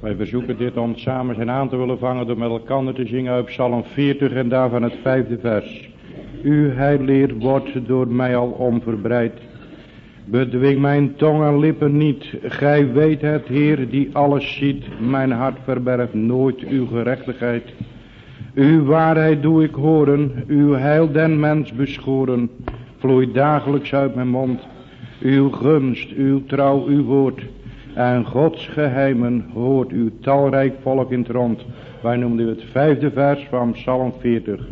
Wij verzoeken dit om samen zijn aan te willen vangen door met elkaar te zingen uit Psalm 40 en daarvan het vijfde vers. Uw heilleer wordt door mij al onverbreid. Bedwing mijn tong en lippen niet. Gij weet het, Heer, die alles ziet. Mijn hart verbergt nooit uw gerechtigheid. Uw waarheid doe ik horen. Uw heil den mens beschoren. Vloeit dagelijks uit mijn mond. Uw gunst, uw trouw, uw woord. En Gods geheimen hoort uw talrijk volk in het rond. Wij noemen het vijfde vers van Psalm 40.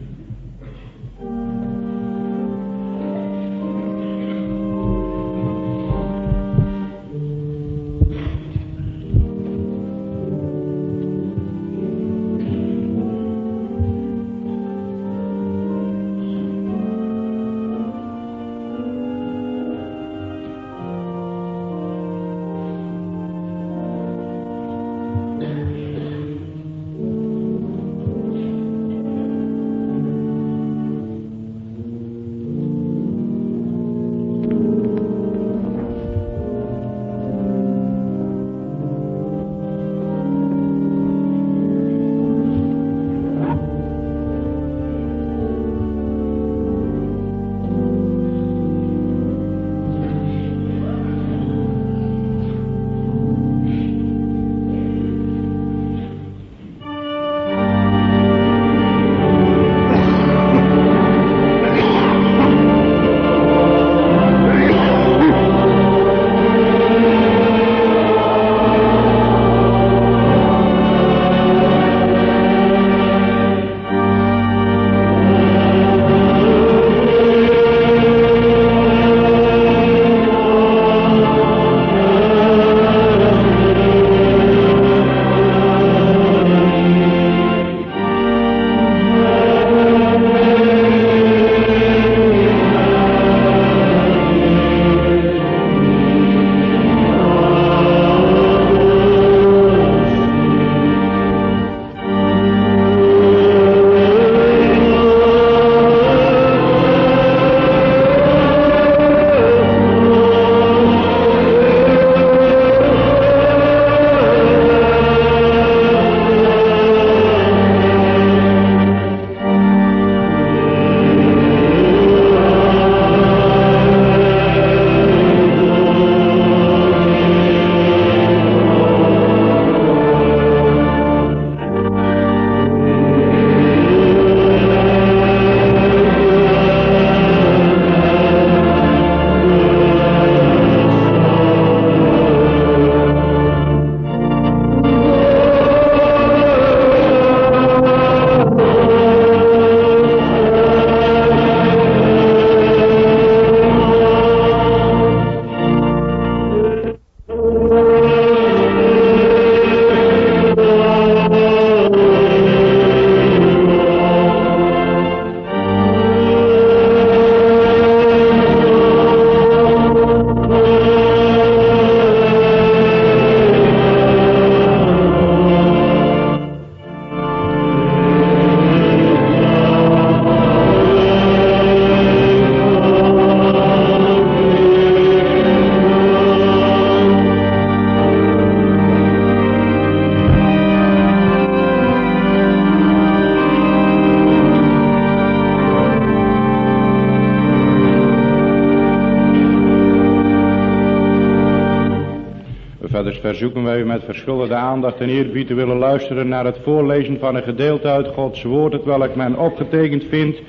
Verschillende aandacht en eerbied te willen luisteren naar het voorlezen van een gedeelte uit Gods woord, het welk men opgetekend vindt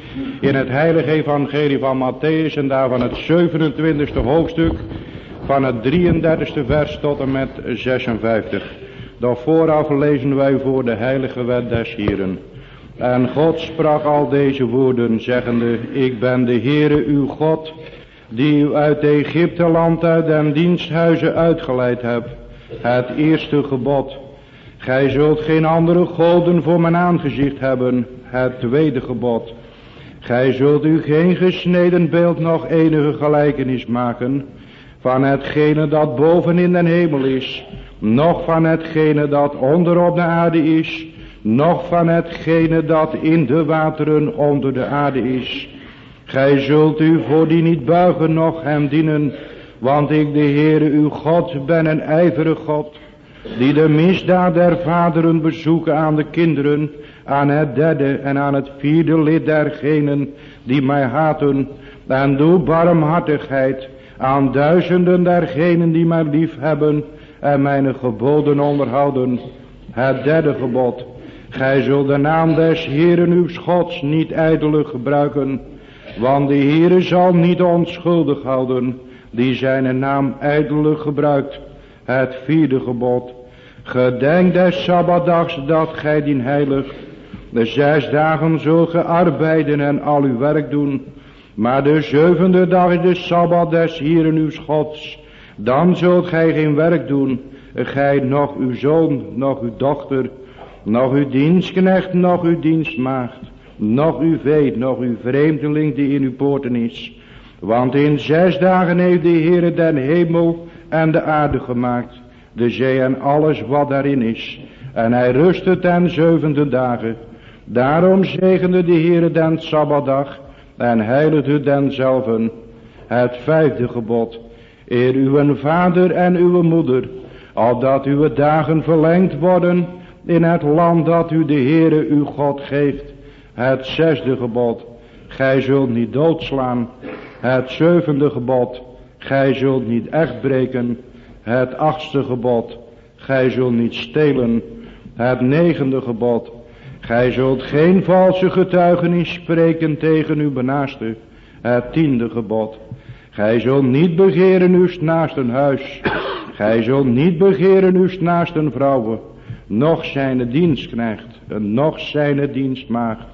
in het heilige evangelie van Matthäus en daarvan het 27e hoofdstuk van het 33e vers tot en met 56. Doch vooraf lezen wij voor de heilige wet des Hieren. En God sprak al deze woorden, zeggende, ik ben de Heere uw God, die u uit Egypte land uit den diensthuizen uitgeleid hebt. Het eerste gebod. Gij zult geen andere goden voor mijn aangezicht hebben. Het tweede gebod. Gij zult u geen gesneden beeld nog enige gelijkenis maken van hetgene dat boven in den hemel is, noch van hetgene dat onder op de aarde is, noch van hetgene dat in de wateren onder de aarde is. Gij zult u voor die niet buigen, noch hem dienen, want ik de Heere uw God ben een ijverig God, die de misdaad der vaderen bezoeken aan de kinderen, aan het derde en aan het vierde lid dergenen die mij haten, en doe barmhartigheid aan duizenden dergenen die mij lief hebben en mijn geboden onderhouden. Het derde gebod, gij zult de naam des Heeren uw Gods niet ijdelig gebruiken, want de Heere zal niet onschuldig houden, die zijn naam ijdelig gebruikt. Het vierde gebod, gedenk des Sabbatdags dat gij dien heilig. De zes dagen zult ge arbeiden en al uw werk doen, maar de zevende dag is de Sabbat des Heeren uw Gods. Dan zult gij geen werk doen, gij nog uw zoon, nog uw dochter, nog uw dienstknecht, nog uw dienstmaagd, nog uw vee, nog uw vreemdeling die in uw poorten is. Want in zes dagen heeft de Heere den hemel en de aarde gemaakt, de zee en alles wat daarin is. En hij rustte ten zevende dagen. Daarom zegende de Heere den Sabbatdag en heiligde denzelven. Het vijfde gebod. Eer uw vader en uw moeder, opdat uw dagen verlengd worden in het land dat u de Heere uw God geeft. Het zesde gebod. Gij zult niet doodslaan. Het zevende gebod. Gij zult niet echt breken. Het achtste gebod. Gij zult niet stelen. Het negende gebod. Gij zult geen valse getuigenis spreken tegen uw benaaste. Het tiende gebod. Gij zult niet begeren uw naasten huis. Gij zult niet begeren uw naasten vrouwen. Nog zijn dienstknecht. Nog zijn dienstmaagd.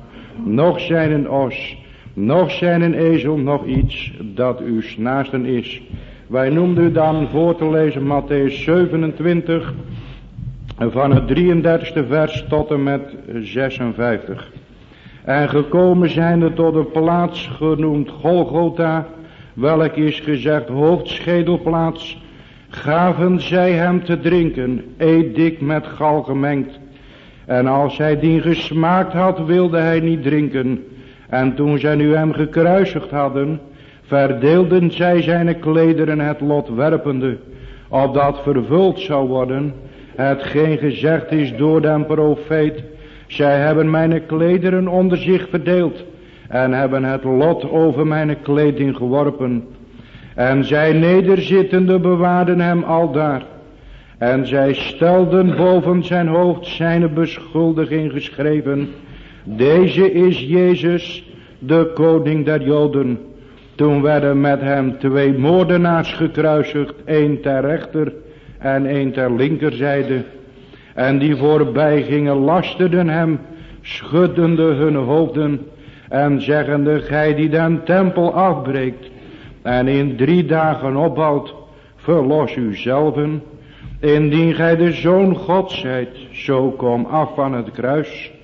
Nog zijn os. Nog zijn een ezel. Nog iets dat uw naasten is. Wij noemden u dan voor te lezen Matthäus 27 van het 33ste vers tot en met 56. En gekomen zijnde tot een plaats genoemd Golgotha, welk is gezegd hoofdschedelplaats, gaven zij hem te drinken, eet met gal gemengd. En als hij die gesmaakt had, wilde hij niet drinken. En toen zij nu hem gekruisigd hadden, verdeelden zij zijn klederen het lot werpende, opdat vervuld zou worden hetgeen gezegd is door den profeet. Zij hebben mijn klederen onder zich verdeeld en hebben het lot over mijn kleding geworpen. En zij nederzittende bewaarden hem aldaar. En zij stelden boven zijn hoofd zijn beschuldiging geschreven. Deze is Jezus, de koning der Joden. Toen werden met hem twee moordenaars gekruisigd, één ter rechter en een ter linkerzijde. En die voorbij gingen lasterden hem, schuddende hun hoofden en zeggende, gij die den tempel afbreekt en in drie dagen opbouwt, verlos uzelven. Indien gij de Zoon God zijt, zo kom af van het kruis.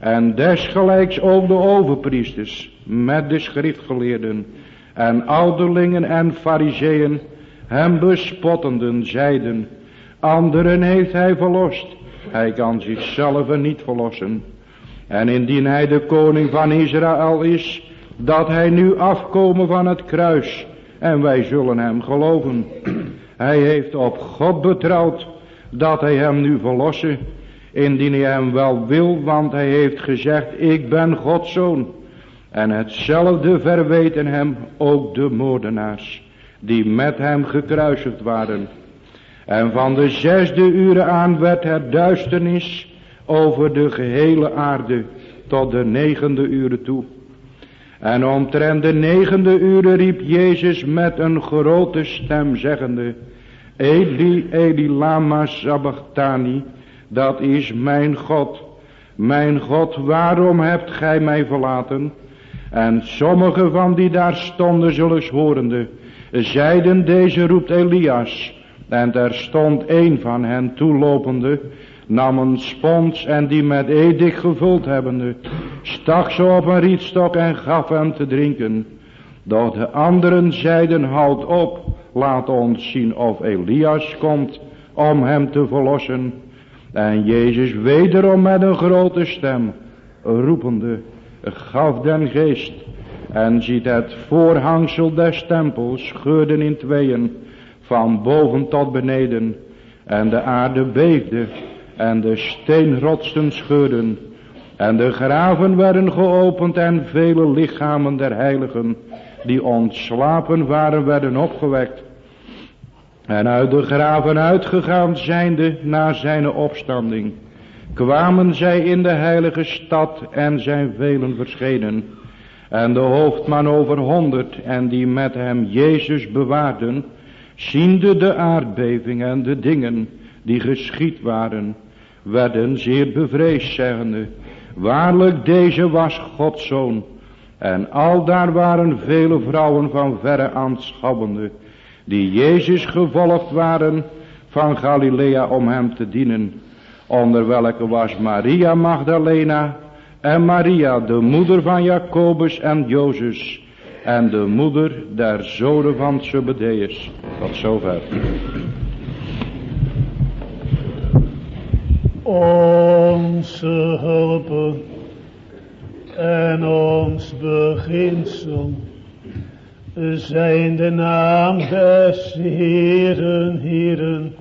En desgelijks ook de overpriesters met de schriftgeleerden en ouderlingen en fariseeën hem bespottenden zeiden, anderen heeft hij verlost, hij kan zichzelf niet verlossen. En indien hij de koning van Israël is, dat hij nu afkomen van het kruis, en wij zullen hem geloven. Hij heeft op God betrouwd, dat hij hem nu verlossen, indien hij hem wel wil, want hij heeft gezegd, ik ben Gods zoon. En hetzelfde verweten hem ook de moordenaars die met hem gekruisigd waren. En van de zesde uren aan werd er duisternis over de gehele aarde tot de negende uren toe. En omtrent de negende uren riep Jezus met een grote stem zeggende, Eli, Eli, lama sabachthani, dat is mijn God. Mijn God, waarom hebt gij mij verlaten? En sommige van die daar stonden zullen horende, zeiden deze roept Elias. En er stond een van hen toelopende, nam een spons en die met edik gevuld hebbende, stak ze op een rietstok en gaf hem te drinken. Doch de anderen zeiden, houd op, laat ons zien of Elias komt om hem te verlossen. En Jezus wederom met een grote stem, roepende, gaf den geest en ziet het voorhangsel des tempels scheurden in tweeën, van boven tot beneden. En de aarde beefde en de steenrotsen scheurden. En de graven werden geopend en vele lichamen der heiligen die ontslapen waren werden opgewekt. En uit de graven uitgegaan zijnde na zijn opstanding kwamen zij in de heilige stad en zijn velen verschenen. En de hoofdman over honderd en die met hem Jezus bewaarden, ziende de aardbeving en de dingen die geschied waren, werden zeer bevreesd zeggende, waarlijk deze was Gods zoon. En al daar waren vele vrouwen van verre aanschouwende, die Jezus gevolgd waren van Galilea om hem te dienen onder welke was Maria Magdalena en Maria de moeder van Jacobus en Jozef en de moeder der zonen van Zebedeus. Tot zover. Onze hulp en ons beginsel zijn de naam des Heeren, Heeren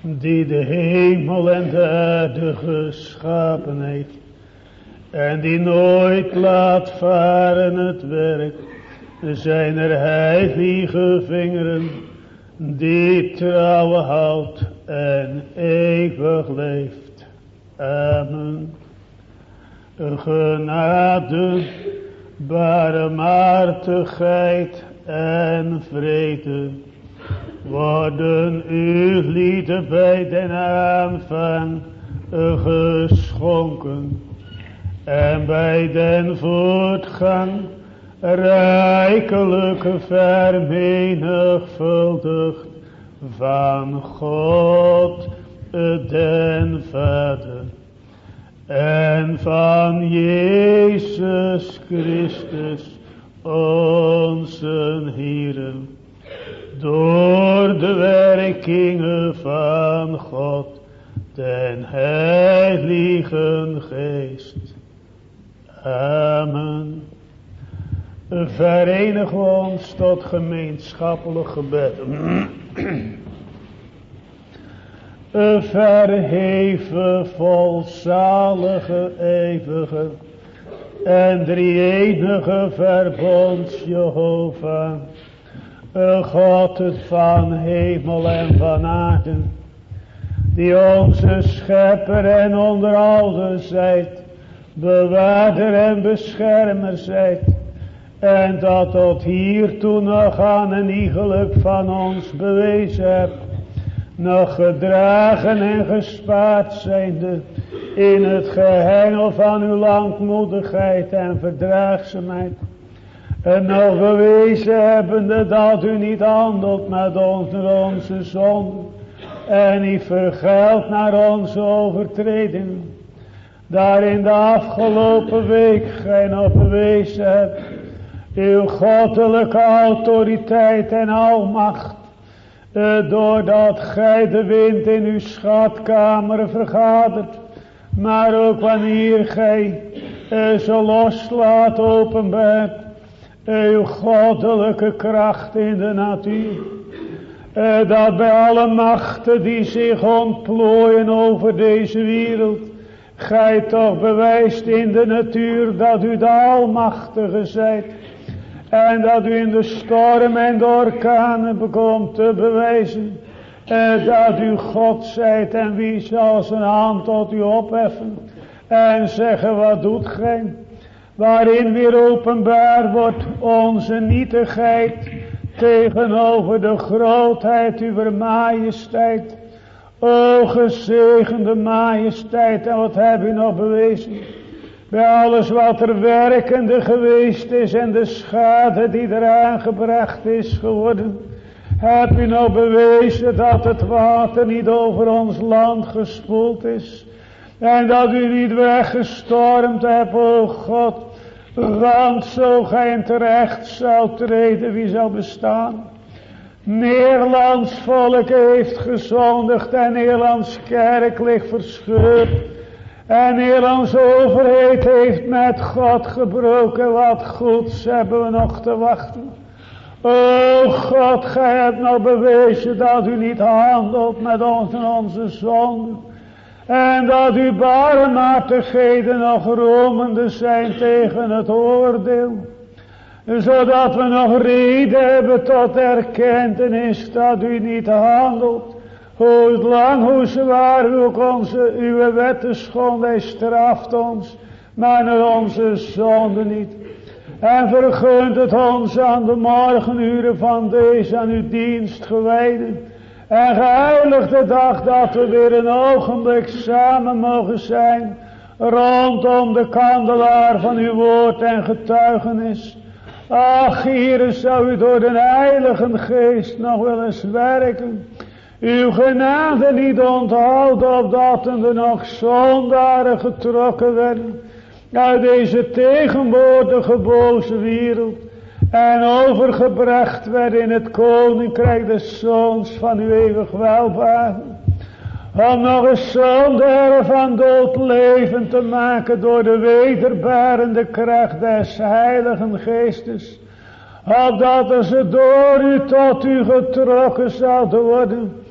die de hemel en de aarde geschapen heeft. En die nooit laat varen het werk zijn er heilige vingeren die trouw houdt en eeuwig leeft. Amen. Genade, barmhartigheid en vrede worden uw lieden bij den aanvang geschonken. En bij den voortgang rijkelijk vermenigvuldigd van God den Vader. En van Jezus Christus onze Heeren door de werkingen van God, den Heiligen Geest. Amen. Verenigen we ons tot gemeenschappelijk gebed. Verheven, volzalige, eeuwige en drie-enige verbond Jehovah God het van hemel en van aarde, die onze schepper en onder zijt, bewaarder en beschermer zijt, en dat tot hiertoe nog aan een iegelijk van ons bewezen hebt, nog gedragen en gespaard zijnde in het gehengel van uw langmoedigheid en verdraagzaamheid en nog bewezen hebbende dat u niet handelt met ons onze zonde. En niet vergeldt naar onze overtredingen. Daar in de afgelopen week gij nog bewezen hebt. Uw goddelijke autoriteit en almacht. Eh, doordat gij de wind in uw schatkamer vergadert. Maar ook wanneer gij eh, zo loslaat openbaart uw goddelijke kracht in de natuur. Eh, dat bij alle machten die zich ontplooien over deze wereld. Gij toch bewijst in de natuur dat u de almachtige zijt. En dat u in de storm en de orkanen bekomt te bewijzen. Dat u God zijt en wie zal zijn hand tot u opheffen. En zeggen wat doet gij waarin weer openbaar wordt onze nietigheid tegenover de grootheid uw majesteit. O gezegende majesteit, en wat heb u nog bewezen? Bij alles wat er werkende geweest is en de schade die eraan gebracht is geworden. Heb u nog bewezen dat het water niet over ons land gespoeld is. En dat u niet weggestormd hebt, o God. Want zo gij terecht zou treden, wie zou bestaan? Nederlands volk heeft gezondigd en Nederlands kerk ligt verscheurd. En Nederlands overheid heeft met God gebroken. Wat goeds hebben we nog te wachten. O God, gij hebt nou bewezen dat u niet handelt met ons en onze zonden. En dat uw barmhartigheden nog romende zijn tegen het oordeel. Zodat we nog reden hebben tot erkentenis dat u niet handelt. Hoe lang, hoe zwaar ook onze, uw wetten schond, hij straft ons, maar naar onze zonde niet. En vergunt het ons aan de morgenuren van deze aan uw dienst gewijden. En geheiligd de dag dat we weer een ogenblik samen mogen zijn. Rondom de kandelaar van uw woord en getuigenis. Ach, hier zou u door de heilige geest nog wel eens werken. Uw genade niet onthouden opdat er nog zondaren getrokken werden. Uit deze tegenwoordige boze wereld en overgebracht werd in het koninkrijk des zoons van uw eeuwig welvaart. Om nog eens zonder van dood leven te maken door de wederbarende kracht des heiligen geestes. Opdat ze door u tot u getrokken zouden worden.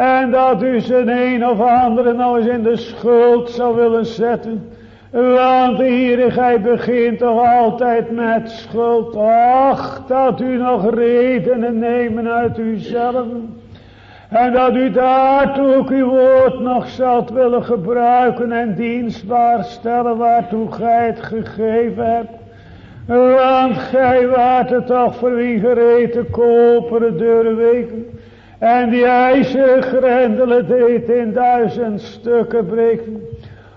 En dat u zijn een of andere nou eens in de schuld zou willen zetten. Want de begint toch altijd met schuld. Ach, dat u nog redenen nemen uit uzelf. En dat u daartoe ook uw woord nog zult willen gebruiken en dienstbaar stellen waartoe gij het gegeven hebt. Want gij waart het toch voor wie gereten koperen deuren weken. En die ijzeren grendelen deed in duizend stukken breken.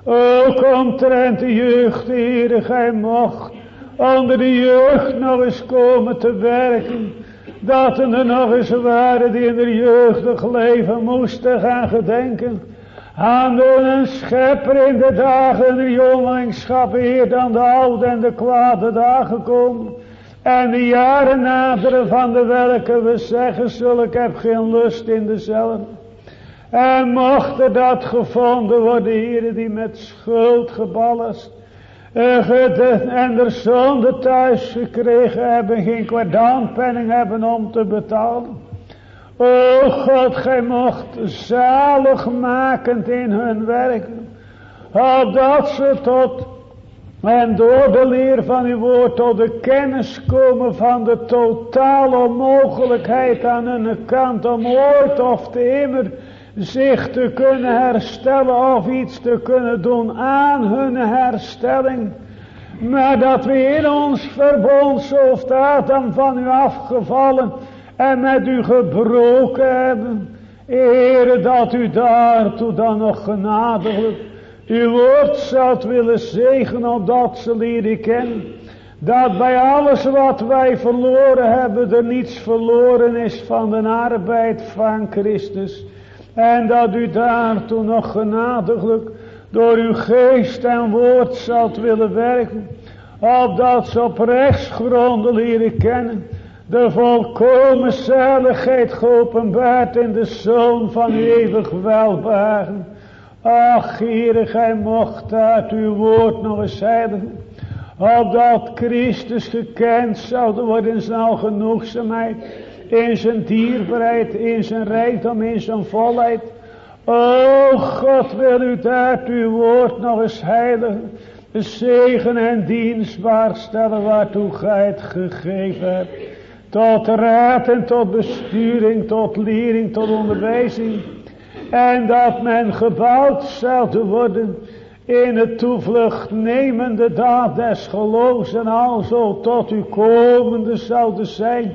Ook omtrent de jeugd, Heere, gij mocht onder de jeugd nog eens komen te werken. Dat er nog eens waren die in de jeugdig leven moesten gaan gedenken. Aan een schepper in de dagen de jongelingschap, Heer, dan de oude en de kwade dagen komen. En de jaren naderen van de welke we zeggen zullen, ik heb geen lust in dezelfde. En mocht er dat gevonden worden, heren, die met schuld geballast. En er zonde thuis gekregen hebben, geen kwartaanpenning hebben om te betalen. O God, gij mocht zaligmakend in hun werken. Opdat ze tot en door de leer van uw woord tot de kennis komen van de totale onmogelijkheid aan hun kant om ooit of te immer zich te kunnen herstellen of iets te kunnen doen aan hun herstelling. Maar dat we in ons verbond zo dan van u afgevallen en met u gebroken hebben. Heere, dat u daartoe dan nog genadiglijk uw woord zou willen zegenen opdat ze leren kennen. Dat bij alles wat wij verloren hebben er niets verloren is van de arbeid van Christus. En dat u daartoe nog genadiglijk door uw geest en woord zult willen werken. Opdat ze op rechtsgronden leren kennen. De volkomen zaligheid geopenbaard in de Zoon van eeuwig welbehagen. Ach, Heere, gij mocht uit uw woord nog eens heiligen. Opdat Christus gekend zou worden in zijn algenoegzaamheid in zijn dierbaarheid, in zijn rijkdom, in zijn volheid. O God, wil u daar uw woord nog eens heiligen, zegen en dienstbaar stellen waartoe gij het gegeven hebt. Tot raad en tot besturing, tot lering, tot onderwijzing. En dat men gebouwd zou worden in het toevlucht nemende daad des geloofs en alzo tot u komende zouden zijn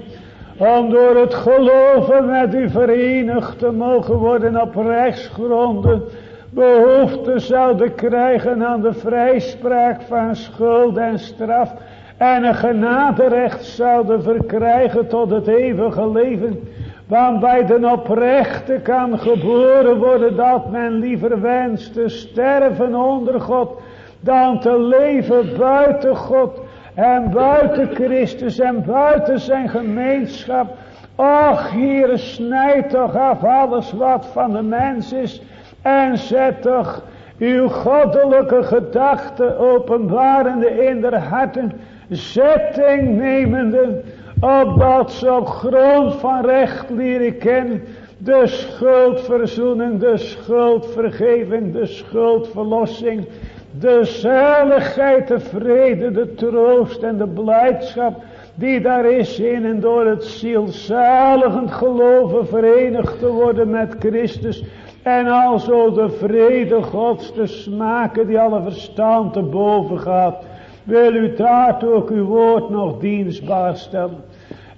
om door het geloven met u verenigd te mogen worden op rechtsgronden, behoefte zouden krijgen aan de vrijspraak van schuld en straf, en een genaderecht zouden verkrijgen tot het eeuwige leven, want bij de oprechte kan geboren worden dat men liever wenst te sterven onder God, dan te leven buiten God, en buiten Christus en buiten zijn gemeenschap. Och, hier snijd toch af alles wat van de mens is. En zet toch uw goddelijke gedachten openbarende in de harten. Zetting nemende Opdat ze op grond van recht leren kennen de schuldverzoening, de schuldvergeving, de schuldverlossing, de zaligheid, de vrede, de troost en de blijdschap die daar is in en door het zielzaligend geloven verenigd te worden met Christus. En alzo de vrede gods te smaken die alle verstand te boven gaat. Wil u daar ook uw woord nog dienstbaar stellen.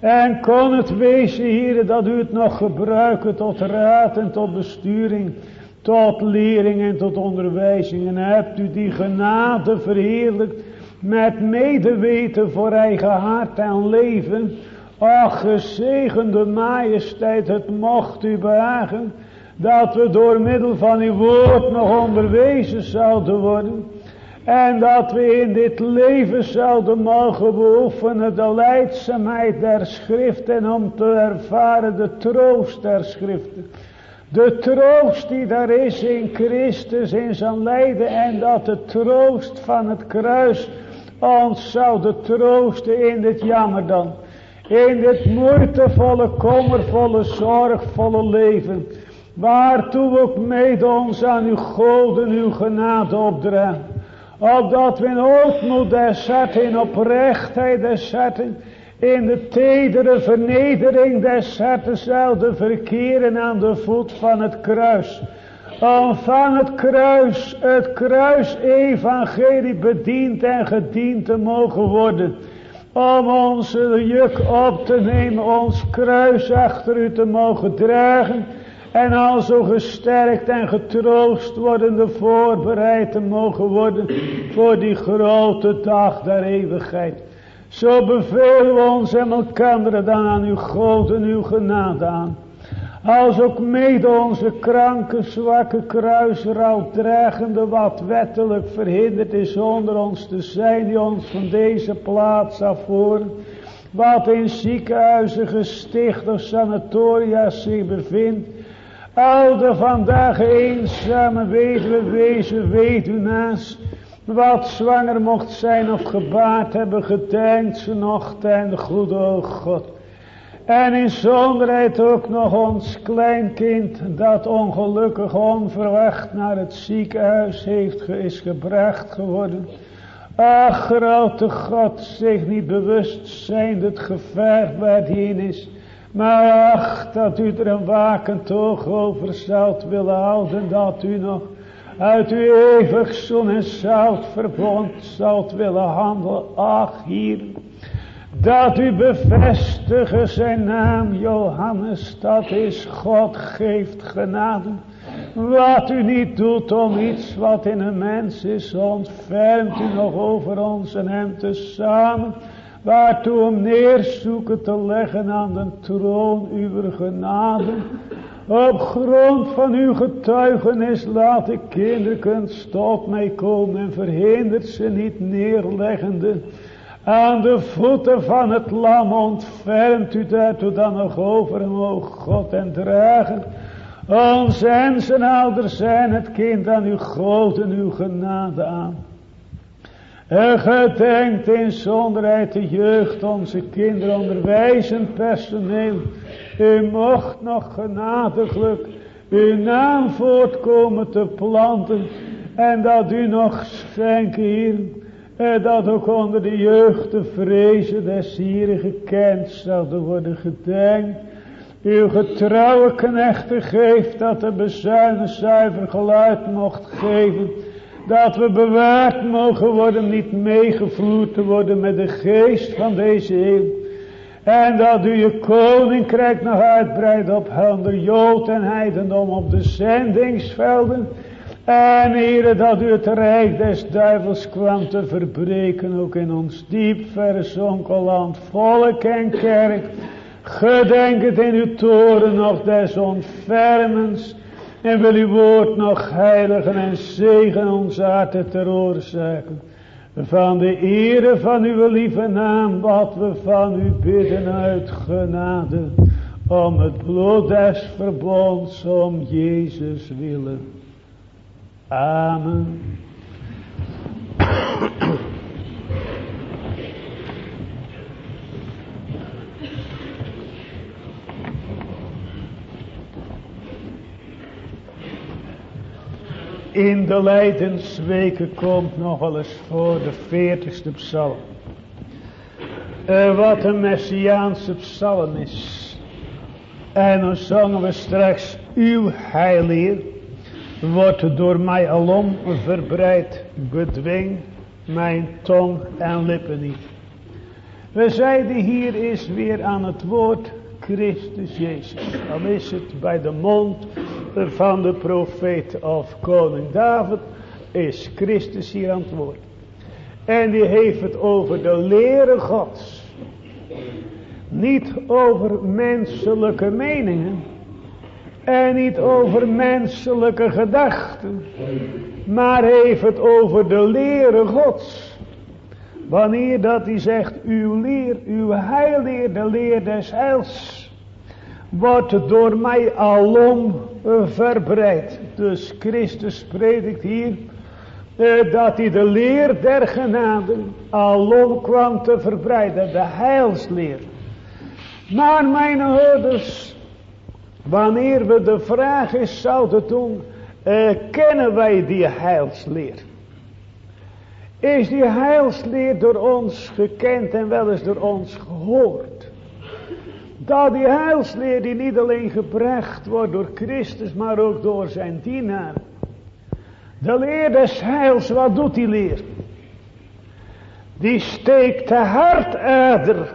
En kon het wezen, hier dat u het nog gebruiken tot raad en tot besturing, tot lering en tot onderwijzing. En hebt u die genade verheerlijkt met medeweten voor eigen hart en leven. Ach, gezegende majesteit, het mocht u behagen, dat we door middel van uw woord nog onderwezen zouden worden. En dat we in dit leven zouden mogen beoefenen de leidzaamheid der schriften om te ervaren de troost der schriften. De troost die daar is in Christus in zijn lijden en dat de troost van het kruis ons zou troosten in dit jammer dan. In dit moeitevolle, kommervolle, zorgvolle leven. Waartoe ook mede ons aan uw God en uw genade opdragen. Opdat we in ootmoed des in oprechtheid des harten, in de tedere vernedering des harten zouden verkeren aan de voet van het kruis. Om van het kruis, het kruis evangelie bediend en gediend te mogen worden. Om onze juk op te nemen, ons kruis achter u te mogen dragen en al zo gesterkt en getroost worden, voorbereid te mogen worden voor die grote dag der eeuwigheid. Zo bevelen we ons en elkaar dan aan uw God en uw genade aan. Als ook mede onze kranke, zwakke kruisrouw dragende wat wettelijk verhinderd is onder ons te zijn, die ons van deze plaats afvoeren. Wat in ziekenhuizen, gesticht of sanatoria zich bevindt Oude vandaag eenzame weduwe wezen weduwnaars. Wat zwanger mocht zijn of gebaard hebben gedenkt ze nog ten goede o God. En in zonderheid ook nog ons kleinkind dat ongelukkig onverwacht naar het ziekenhuis heeft, is gebracht geworden. Ach grote God, zich niet bewust zijn het gevaar waar die in is. Maar ach, dat u er een wakend oog over zult willen houden, dat u nog uit uw eeuwig zon en zout verbond zult willen handelen. Ach, hier, dat u bevestigen zijn naam, Johannes, dat is God geeft genade. Wat u niet doet om iets wat in een mens is, ontfermt u nog over ons en hem tezamen waartoe hem neerzoeken te leggen aan de troon uw genade. Op grond van uw getuigenis laat de kinderen tot mij komen en verhindert ze niet neerleggende. Aan de voeten van het lam ontfermt u daartoe dan nog over hem, God, en dragen. Ons en zijn ouders zijn het kind aan uw God en uw genade aan. En gedenkt in zonderheid de jeugd, onze kinderen, onderwijzend personeel. U mocht nog genadiglijk uw naam voortkomen te planten. En dat u nog schenken hier. Dat ook onder de jeugd de vrezen des hier gekend zouden worden gedenkt. Uw getrouwe knechten geeft dat de bezuinen zuiver geluid mocht geven dat we bewaard mogen worden, niet meegevoerd te worden met de geest van deze eeuw. En dat u je koninkrijk nog uitbreidt op handen Jood en heidendom op de zendingsvelden. En heren, dat u het rijk des duivels kwam te verbreken, ook in ons diep verzonken land, volk en kerk. Gedenk het in uw toren nog des ontfermens en wil uw woord nog heiligen en zegen ons harten ter oorzaken. Van de ere van uw lieve naam, wat we van u bidden uit genade. Om het bloed des verbonds, om Jezus willen. Amen. In de lijdensweken komt nog wel eens voor de veertigste psalm. Uh, wat een messiaanse psalm is. En dan zongen we straks, uw heilier wordt door mij alom verbreid, bedwing mijn tong en lippen niet. We zeiden hier is weer aan het woord Christus Jezus. Dan is het bij de mond van de profeet of koning David is Christus hier aan het woord. En die heeft het over de leren gods. Niet over menselijke meningen. En niet over menselijke gedachten. Maar heeft het over de leren gods. Wanneer dat hij zegt, uw leer, uw heilleer, de leer des heils, wordt door mij alom verbreid. Dus Christus predikt hier eh, dat hij de leer der genade alom kwam te verbreiden, de heilsleer. Maar mijn ouders, wanneer we de vraag is zouden doen, uh, kennen wij die heilsleer? Is die heilsleer door ons gekend en wel eens door ons gehoord? Dat die heilsleer die niet alleen gebracht wordt door Christus, maar ook door zijn dienaar. De leer des heils, wat doet die leer? Die steekt de hartader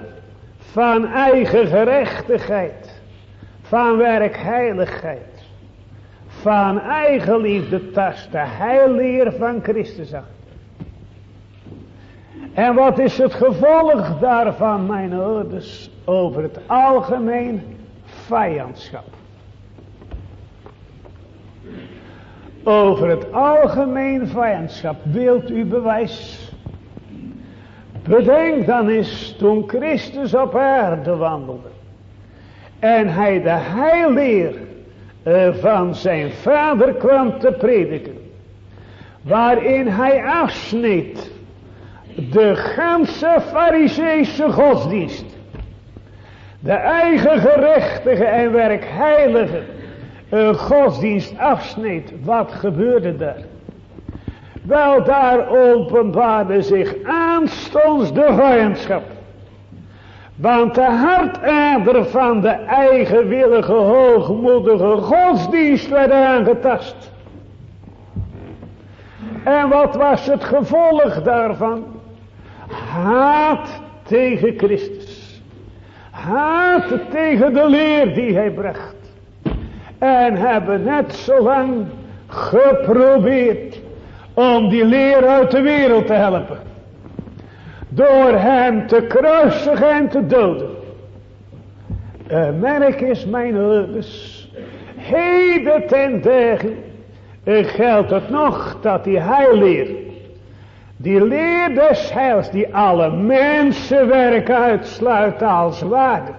van eigen gerechtigheid, van werkheiligheid, van eigen liefde tast de heilleer van Christus aan. En wat is het gevolg daarvan, mijn ouders, over het algemeen vijandschap? Over het algemeen vijandschap, wilt u bewijs? Bedenk dan eens toen Christus op aarde wandelde. En hij de heilleer van zijn vader kwam te prediken. Waarin hij afsneed de ganse fariseese godsdienst. De eigen gerechtige en werkheilige uh, godsdienst afsneed. Wat gebeurde daar? Wel, daar openbaarde zich aanstonds de vijandschap. Want de hartader van de eigenwillige, hoogmoedige godsdienst werd aangetast. En wat was het gevolg daarvan? Haat tegen Christus. Haat tegen de leer die hij bracht. En hebben net zo lang geprobeerd om die leer uit de wereld te helpen. Door hem te kruisigen en te doden. Merk is mijn ouders. Heden ten dagen geldt het nog dat die heilleer. Die leer des heils die alle mensenwerk uitsluit als waarde.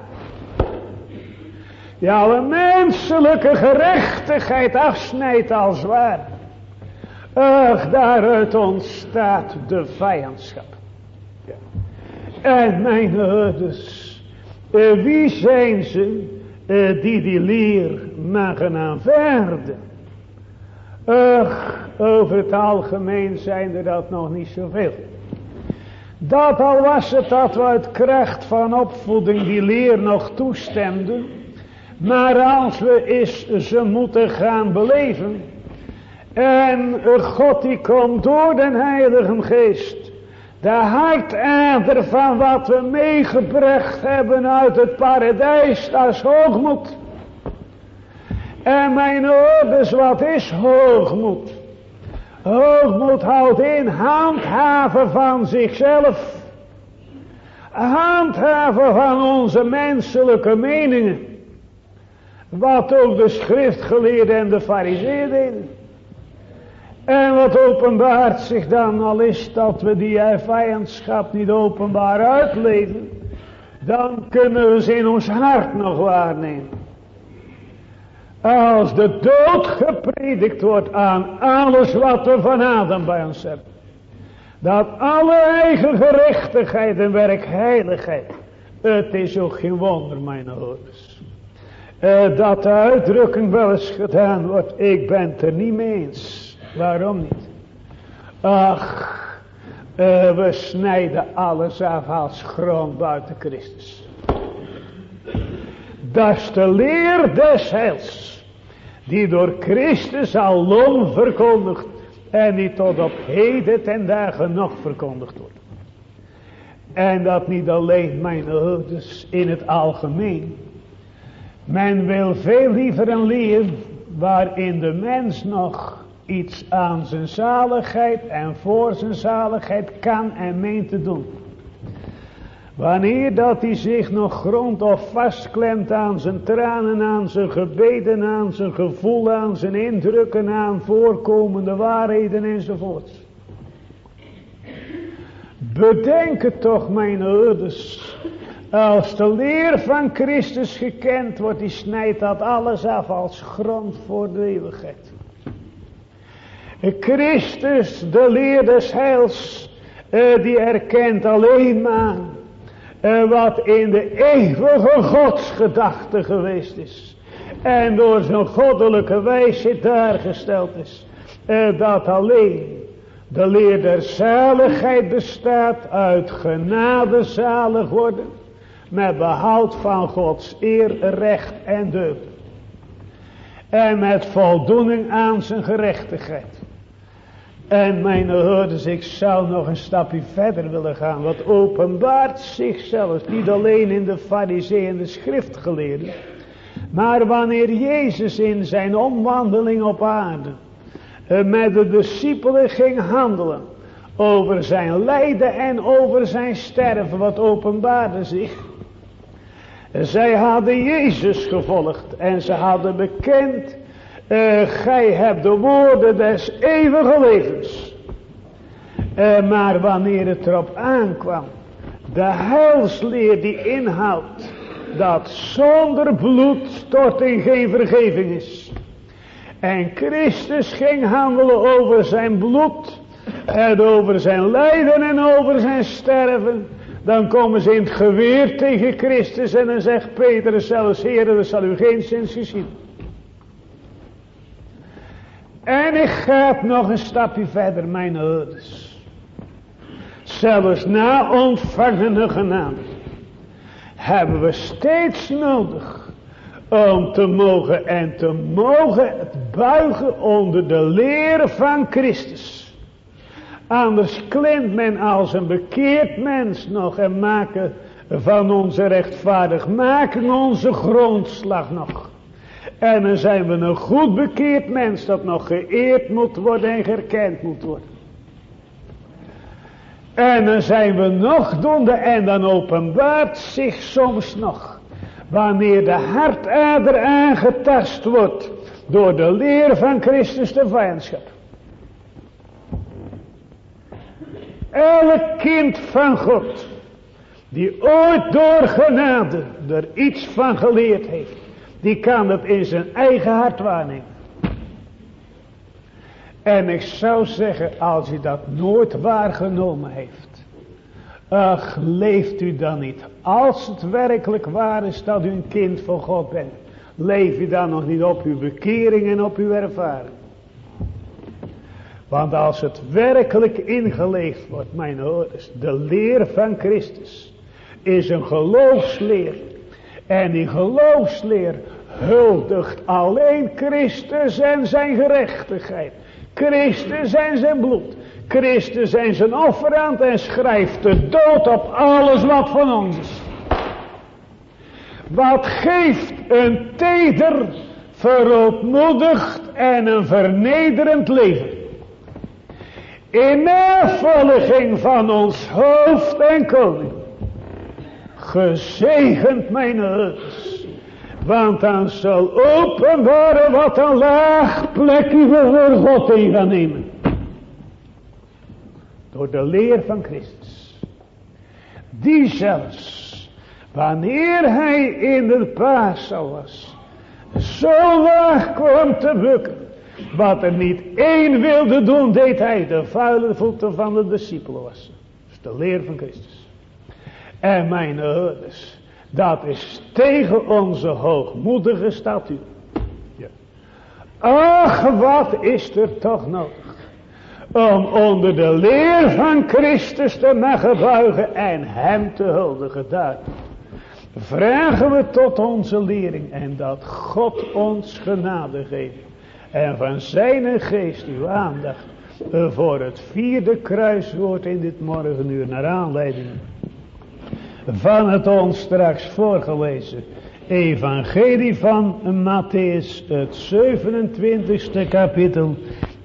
Die alle menselijke gerechtigheid afsnijdt als waarde. Ach, daaruit ontstaat de vijandschap. Ja. En mijn ouders, eh, wie zijn ze eh, die die leer mogen aanvaarden? Ach, over het algemeen zijn er dat nog niet zoveel. Dat al was het dat we uit kracht van opvoeding die leer nog toestemden. Maar als we eens ze moeten gaan beleven, en God die komt door den Heilige Geest. De hartader van wat we meegebracht hebben uit het paradijs, dat is hoogmoed. En mijn ouders, wat is hoogmoed? Hoogmoed houdt in handhaven van zichzelf. Handhaven van onze menselijke meningen. Wat ook de schriftgeleerden en de fariseeën deden. En wat openbaart zich dan al is dat we die vijandschap niet openbaar uitleven. Dan kunnen we ze in ons hart nog waarnemen. Als de dood gepredikt wordt aan alles wat we van Adam bij ons hebben. Dat alle eigen gerechtigheid en werkheiligheid. Het is ook geen wonder mijn ouders. Uh, dat de uitdrukking wel eens gedaan wordt. Ik ben het er niet mee eens. Waarom niet? Ach, uh, we snijden alles af als grond buiten Christus. Dat is de leer des heils. Die door Christus alom verkondigd. En die tot op heden ten dagen nog verkondigd wordt. En dat niet alleen mijn ouders in het algemeen. Men wil veel liever een leer waarin de mens nog iets aan zijn zaligheid en voor zijn zaligheid kan en meent te doen. Wanneer dat hij zich nog grond of vastklemt aan zijn tranen, aan zijn gebeden, aan zijn gevoel, aan zijn indrukken, aan voorkomende waarheden enzovoorts. Bedenk het toch mijn ouders. Als de leer van Christus gekend wordt, die snijdt dat alles af als grond voor de eeuwigheid. Christus, de leer des heils, uh, die erkent alleen maar uh, wat in de eeuwige godsgedachte geweest is. En door zijn goddelijke wijsheid daargesteld is. Dat alleen de leer der zaligheid bestaat uit genade zalig worden. Met behoud van Gods eer, recht en deugd. En met voldoening aan zijn gerechtigheid. En mijn hoorders, ik zou nog een stapje verder willen gaan. Wat openbaart zichzelf, niet alleen in de fariseeën en de schriftgeleerden. Maar wanneer Jezus in zijn omwandeling op aarde eh, met de discipelen ging handelen. Over zijn lijden en over zijn sterven, wat openbaarde zich. Zij hadden Jezus gevolgd en ze hadden bekend uh, gij hebt de woorden des eeuwige levens. Uh, maar wanneer het erop aankwam. De heilsleer die inhoudt. Dat zonder bloedstorting geen vergeving is. En Christus ging handelen over zijn bloed. En over zijn lijden en over zijn sterven. Dan komen ze in het geweer tegen Christus. En dan zegt Petrus zelfs. Heer, dat zal u geen zins gezien. En ik ga nog een stapje verder, mijn ouders. Zelfs na ontvangene genade hebben we steeds nodig om te mogen en te mogen buigen onder de leer van Christus. Anders klimt men als een bekeerd mens nog en maken van onze rechtvaardig, maken onze grondslag nog. En dan zijn we een goed bekeerd mens dat nog geëerd moet worden en gerkend moet worden. En dan zijn we nog doende en dan openbaart zich soms nog. Wanneer de hartader aangetast wordt door de leer van Christus de vijandschap. Elk kind van God die ooit door genade er iets van geleerd heeft die kan het in zijn eigen hart waarnemen. En ik zou zeggen, als u dat nooit waargenomen heeft. Ach, leeft u dan niet. Als het werkelijk waar is dat u een kind van God bent. Leef u dan nog niet op uw bekering en op uw ervaring. Want als het werkelijk ingeleefd wordt, mijn ouders, de leer van Christus is een geloofsleer en die geloofsleer huldigt alleen Christus en zijn gerechtigheid. Christus en zijn bloed. Christus en zijn offerant en schrijft de dood op alles wat van ons is. Wat geeft een teder, verootmoedigd en een vernederend leven. In navolging van ons hoofd en koning. Gezegend mijn huis. Want dan zal openbaren wat een laag plekje voor God in gaan nemen. Door de leer van Christus. Die zelfs, wanneer hij in de paaszaal was, zo laag kwam te bukken. Wat er niet één wilde doen, deed hij de vuile voeten van de discipelen wassen. Dat is de leer van Christus. En mijn ouders, dat is tegen onze hoogmoedige statuur. Ach, wat is er toch nodig om onder de leer van Christus te mogen buigen en hem te huldigen. Daar vragen we tot onze lering en dat God ons genade geeft. En van zijn geest uw aandacht voor het vierde kruiswoord in dit morgenuur naar aanleiding van het ons straks voorgelezen evangelie van Matthäus het 27ste kapitel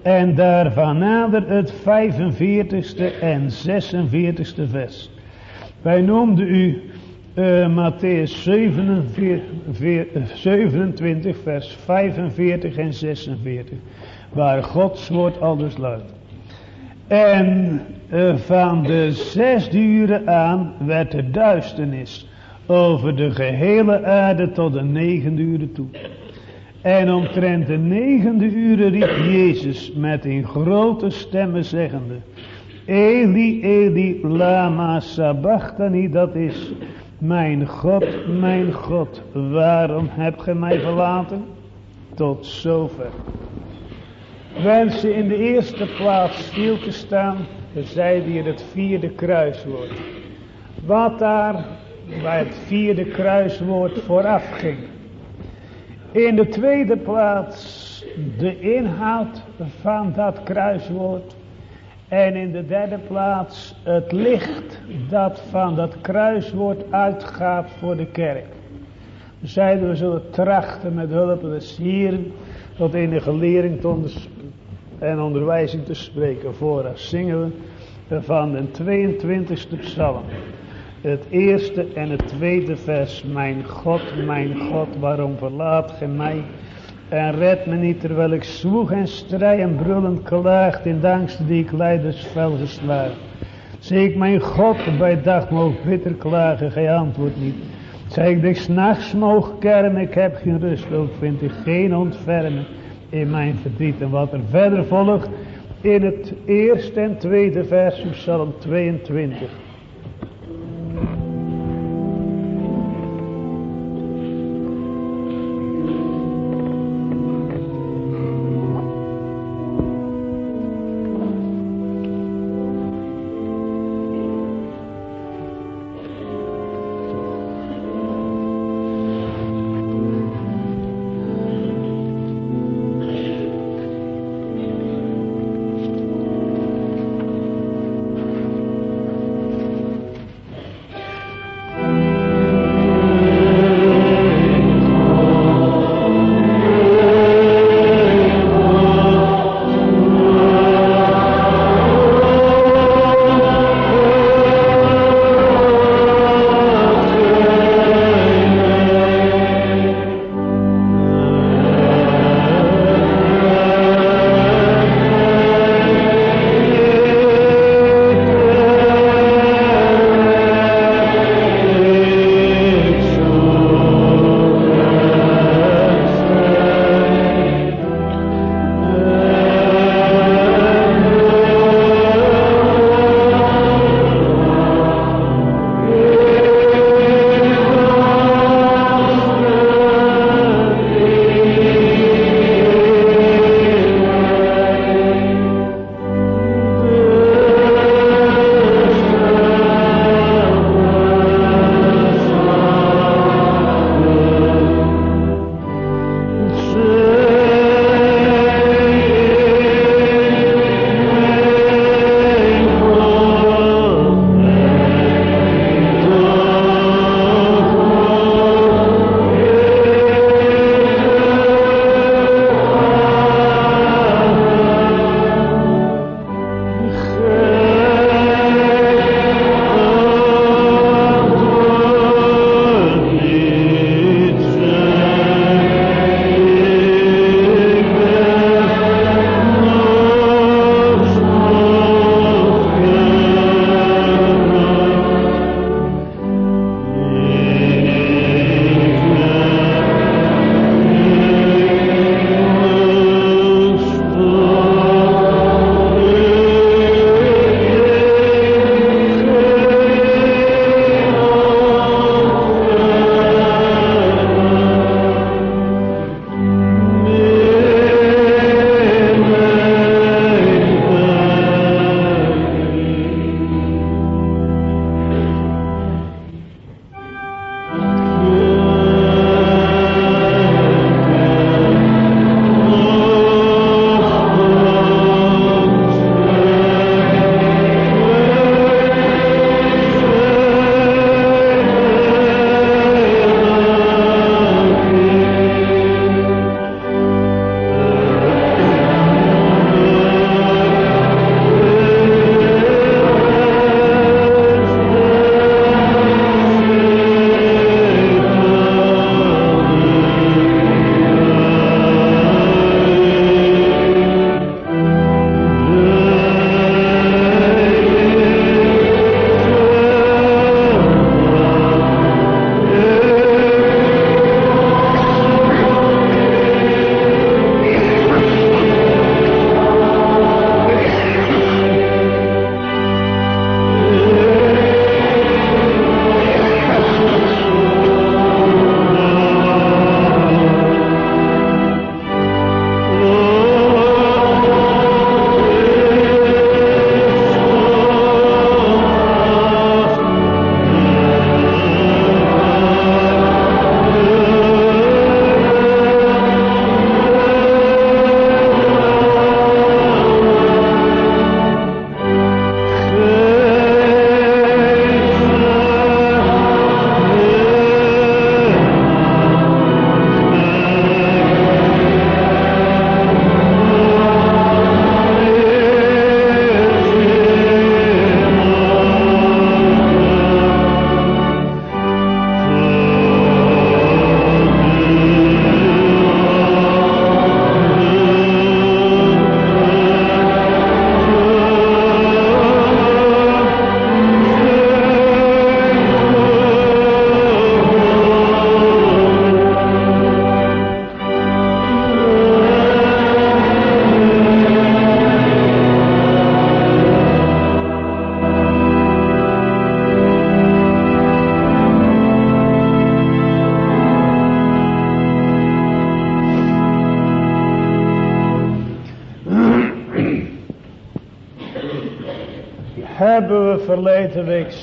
en daarvan nader het 45ste en 46ste vers. Wij noemden u uh, Matthäus 27, 27 vers 45 en 46 waar Gods woord aldus luidt. En uh, van de zesde uren aan werd de duisternis over de gehele aarde tot de negende uren toe. En omtrent de negende uren riep Jezus met een grote stemme zeggende, Eli, Eli, lama sabachthani, dat is, mijn God, mijn God, waarom hebt gij mij verlaten? Tot zover wensen in de eerste plaats stil te staan, zij die het vierde kruiswoord. Wat daar bij het vierde kruiswoord vooraf ging. In de tweede plaats de inhoud van dat kruiswoord. En in de derde plaats het licht dat van dat kruiswoord uitgaat voor de kerk. Zeiden we zullen trachten met hulp des Hieren tot enige lering te en onderwijzing te spreken. Vooraf zingen we van de 22e psalm. Het eerste en het tweede vers. Mijn God, mijn God, waarom verlaat gij mij? En red me niet terwijl ik zwoeg en strijd en brullend klaagd in de angst die ik leidersvel geslagen. Zie ik mijn God bij dag moog bitter klagen, gij antwoord niet. Zeg ik ik s'nachts moog kermen, ik heb geen rust, ook vind ik geen ontfermen in mijn verdriet. En wat er verder volgt in het eerste en tweede vers Psalm 22.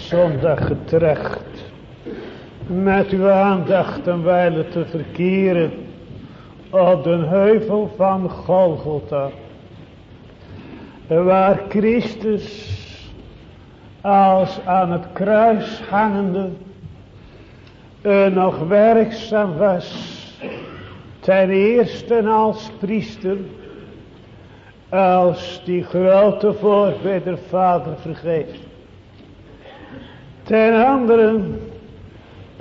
Zondag getrecht met uw aandacht een wijle te verkeren op de heuvel van Golgotha. Waar Christus als aan het kruis hangende nog werkzaam was. Ten eerste als priester. Als die grote voorbidder vader vergeeft. Ten andere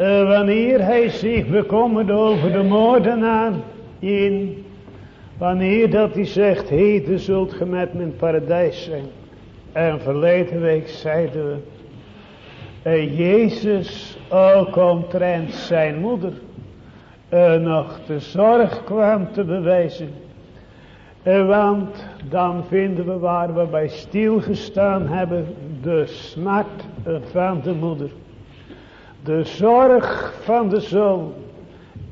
uh, wanneer hij zich bekommert over de moordenaar in, wanneer dat hij zegt, heden zult ge met mijn paradijs zijn. En verleden week zeiden we, uh, Jezus ook omtrent zijn moeder uh, nog de zorg kwam te bewijzen. want dan vinden we waar we bij stilgestaan hebben, de smart van de moeder de zorg van de zoon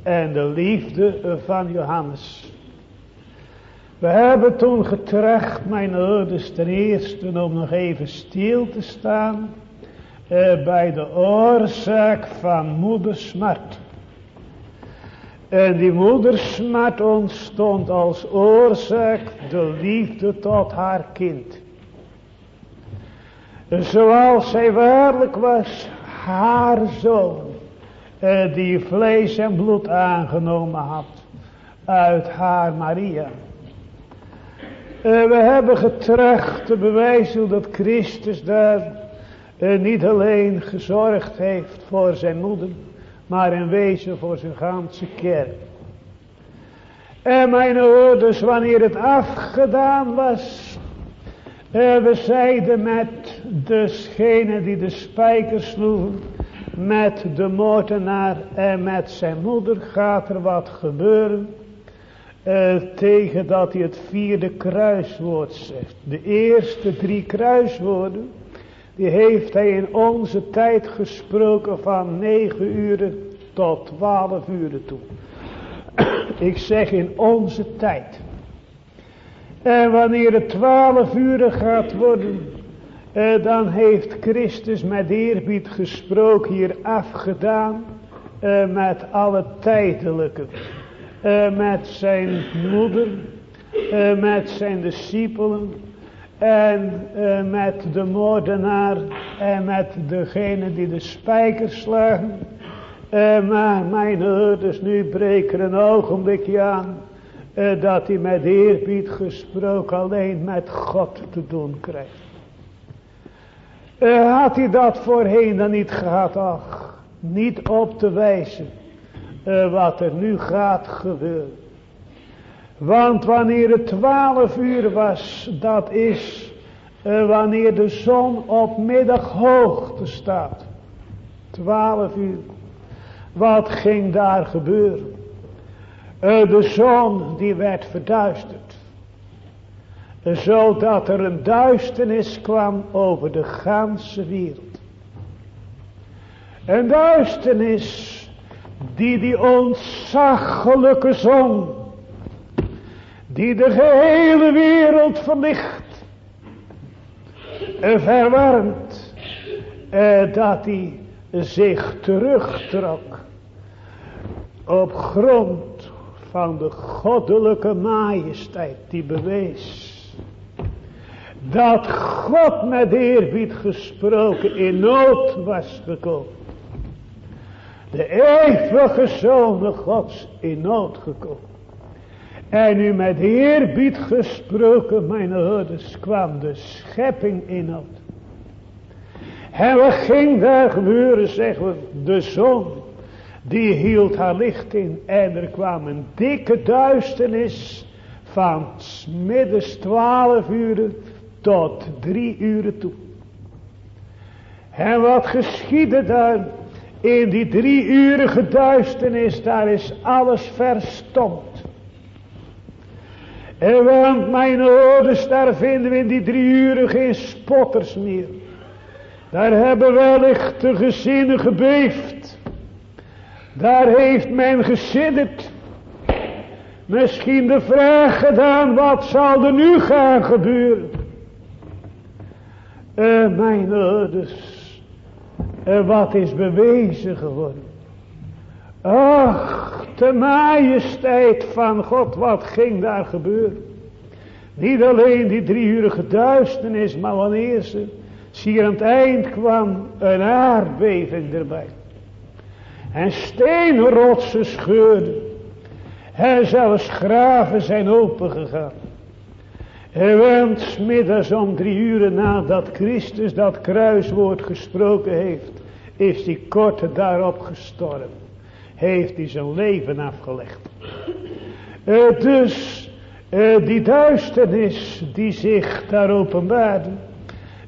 en de liefde van Johannes. We hebben toen getrecht, mijn ouders, ten eerste om nog even stil te staan eh, bij de oorzaak van moedersmart. En die moedersmart ontstond als oorzaak de liefde tot haar kind. Zoals zij waarlijk was, haar zoon, eh, die vlees en bloed aangenomen had uit haar Maria. Eh, we hebben getrecht te bewijzen dat Christus daar eh, niet alleen gezorgd heeft voor zijn moeder, maar in wezen voor zijn ganse kerk. En mijn ouders, wanneer het afgedaan was, we zeiden met degene die de spijker sloegen, met de moordenaar en met zijn moeder gaat er wat gebeuren. Uh, tegen dat hij het vierde kruiswoord zegt. De eerste drie kruiswoorden, die heeft hij in onze tijd gesproken van negen uren tot twaalf uren toe. Ik zeg in onze tijd. En wanneer het twaalf uur gaat worden, eh, dan heeft Christus met eerbied gesproken hier afgedaan eh, met alle tijdelijke. Eh, met zijn moeder, eh, met zijn discipelen en eh, met de moordenaar en met degene die de spijkers slagen. Eh, maar mijn ouders nu breken een ogenblikje aan eh, dat hij met eerbied gesproken alleen met God te doen krijgt. Uh, had hij dat voorheen dan niet gehad, ach, niet op te wijzen uh, wat er nu gaat gebeuren. Want wanneer het twaalf uur was, dat is wanneer de zon op middaghoogte staat. Twaalf uur. Wat ging daar gebeuren? Eh, de zon die werd verduisterd. Zodat er een duisternis kwam over de ganse wereld. Een duisternis die die ontzaglijke zon. Die de gehele wereld verlicht. En verwarmt. Eh, dat hij zich terugtrok. Op grond van de goddelijke majesteit die bewees dat God met eerbied gesproken in nood was gekomen. De eeuwige zoon Gods in nood gekomen. En nu met eerbied gesproken, mijn ouders, kwam de schepping in nood. En wat ging daar gebeuren, zeggen we, de zon die hield haar licht in en er kwam een dikke duisternis van middags twaalf uren tot drie uren toe. En wat geschiedde daar in die drie uren duisternis, daar is alles verstomd. En want mijn ouders, daar vinden we in die drie uren geen spotters meer. Daar hebben wellicht de gezinnen gebeefd. Daar heeft men gesidderd. Misschien de vraag gedaan, wat zal er nu gaan gebeuren? Uh, mijn ouders, uh, wat is bewezen geworden. Ach, de majesteit van God, wat ging daar gebeuren. Niet alleen die drieurige duisternis, maar wanneer ze, zie aan het eind kwam, een aardbeving erbij. En steenrotsen scheurden. En zelfs graven zijn opengegaan. En want middags om drie uren nadat Christus dat kruiswoord gesproken heeft, is die korte daarop gestorven. Heeft hij zijn leven afgelegd. Uh, dus uh, die duisternis die zich daar openbaarde.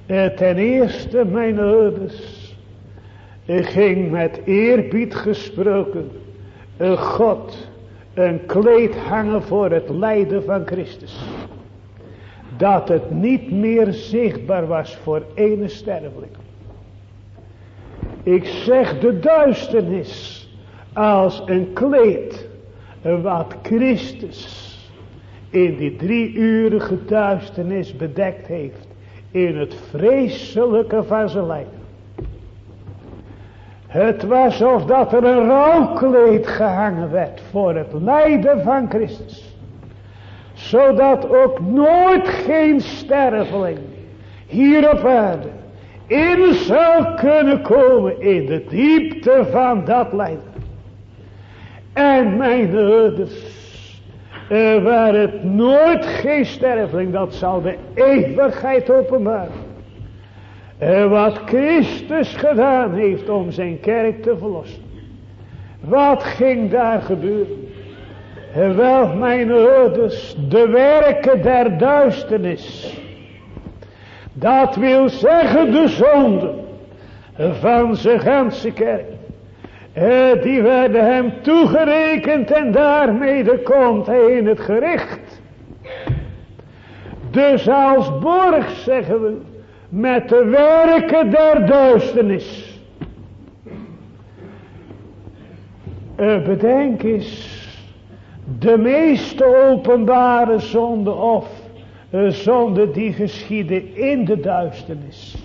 Uh, ten eerste mijn ouders. Ging met eerbied gesproken. God een kleed hangen voor het lijden van Christus dat het niet meer zichtbaar was voor ene sterveling. Ik zeg de duisternis als een kleed wat Christus in die drie uurige duisternis bedekt heeft in het vreselijke van zijn lijden. Het was of dat er een rouwkleed gehangen werd voor het lijden van Christus zodat ook nooit geen sterveling hier op aarde in zou kunnen komen in de diepte van dat lijden. En mijn ouders, er waar het nooit geen sterveling, dat zal de eeuwigheid openbaren. Wat Christus gedaan heeft om zijn kerk te verlossen. Wat ging daar gebeuren? Wel, mijn ouders, de werken der duisternis. Dat wil zeggen de zonde van zijn ganse kerk. Eh, die werden hem toegerekend en daarmee komt hij in het gericht. Dus als borg zeggen we, met de werken der duisternis. Uh, bedenk eens de meeste openbare zonde of zonde die geschieden in de duisternis.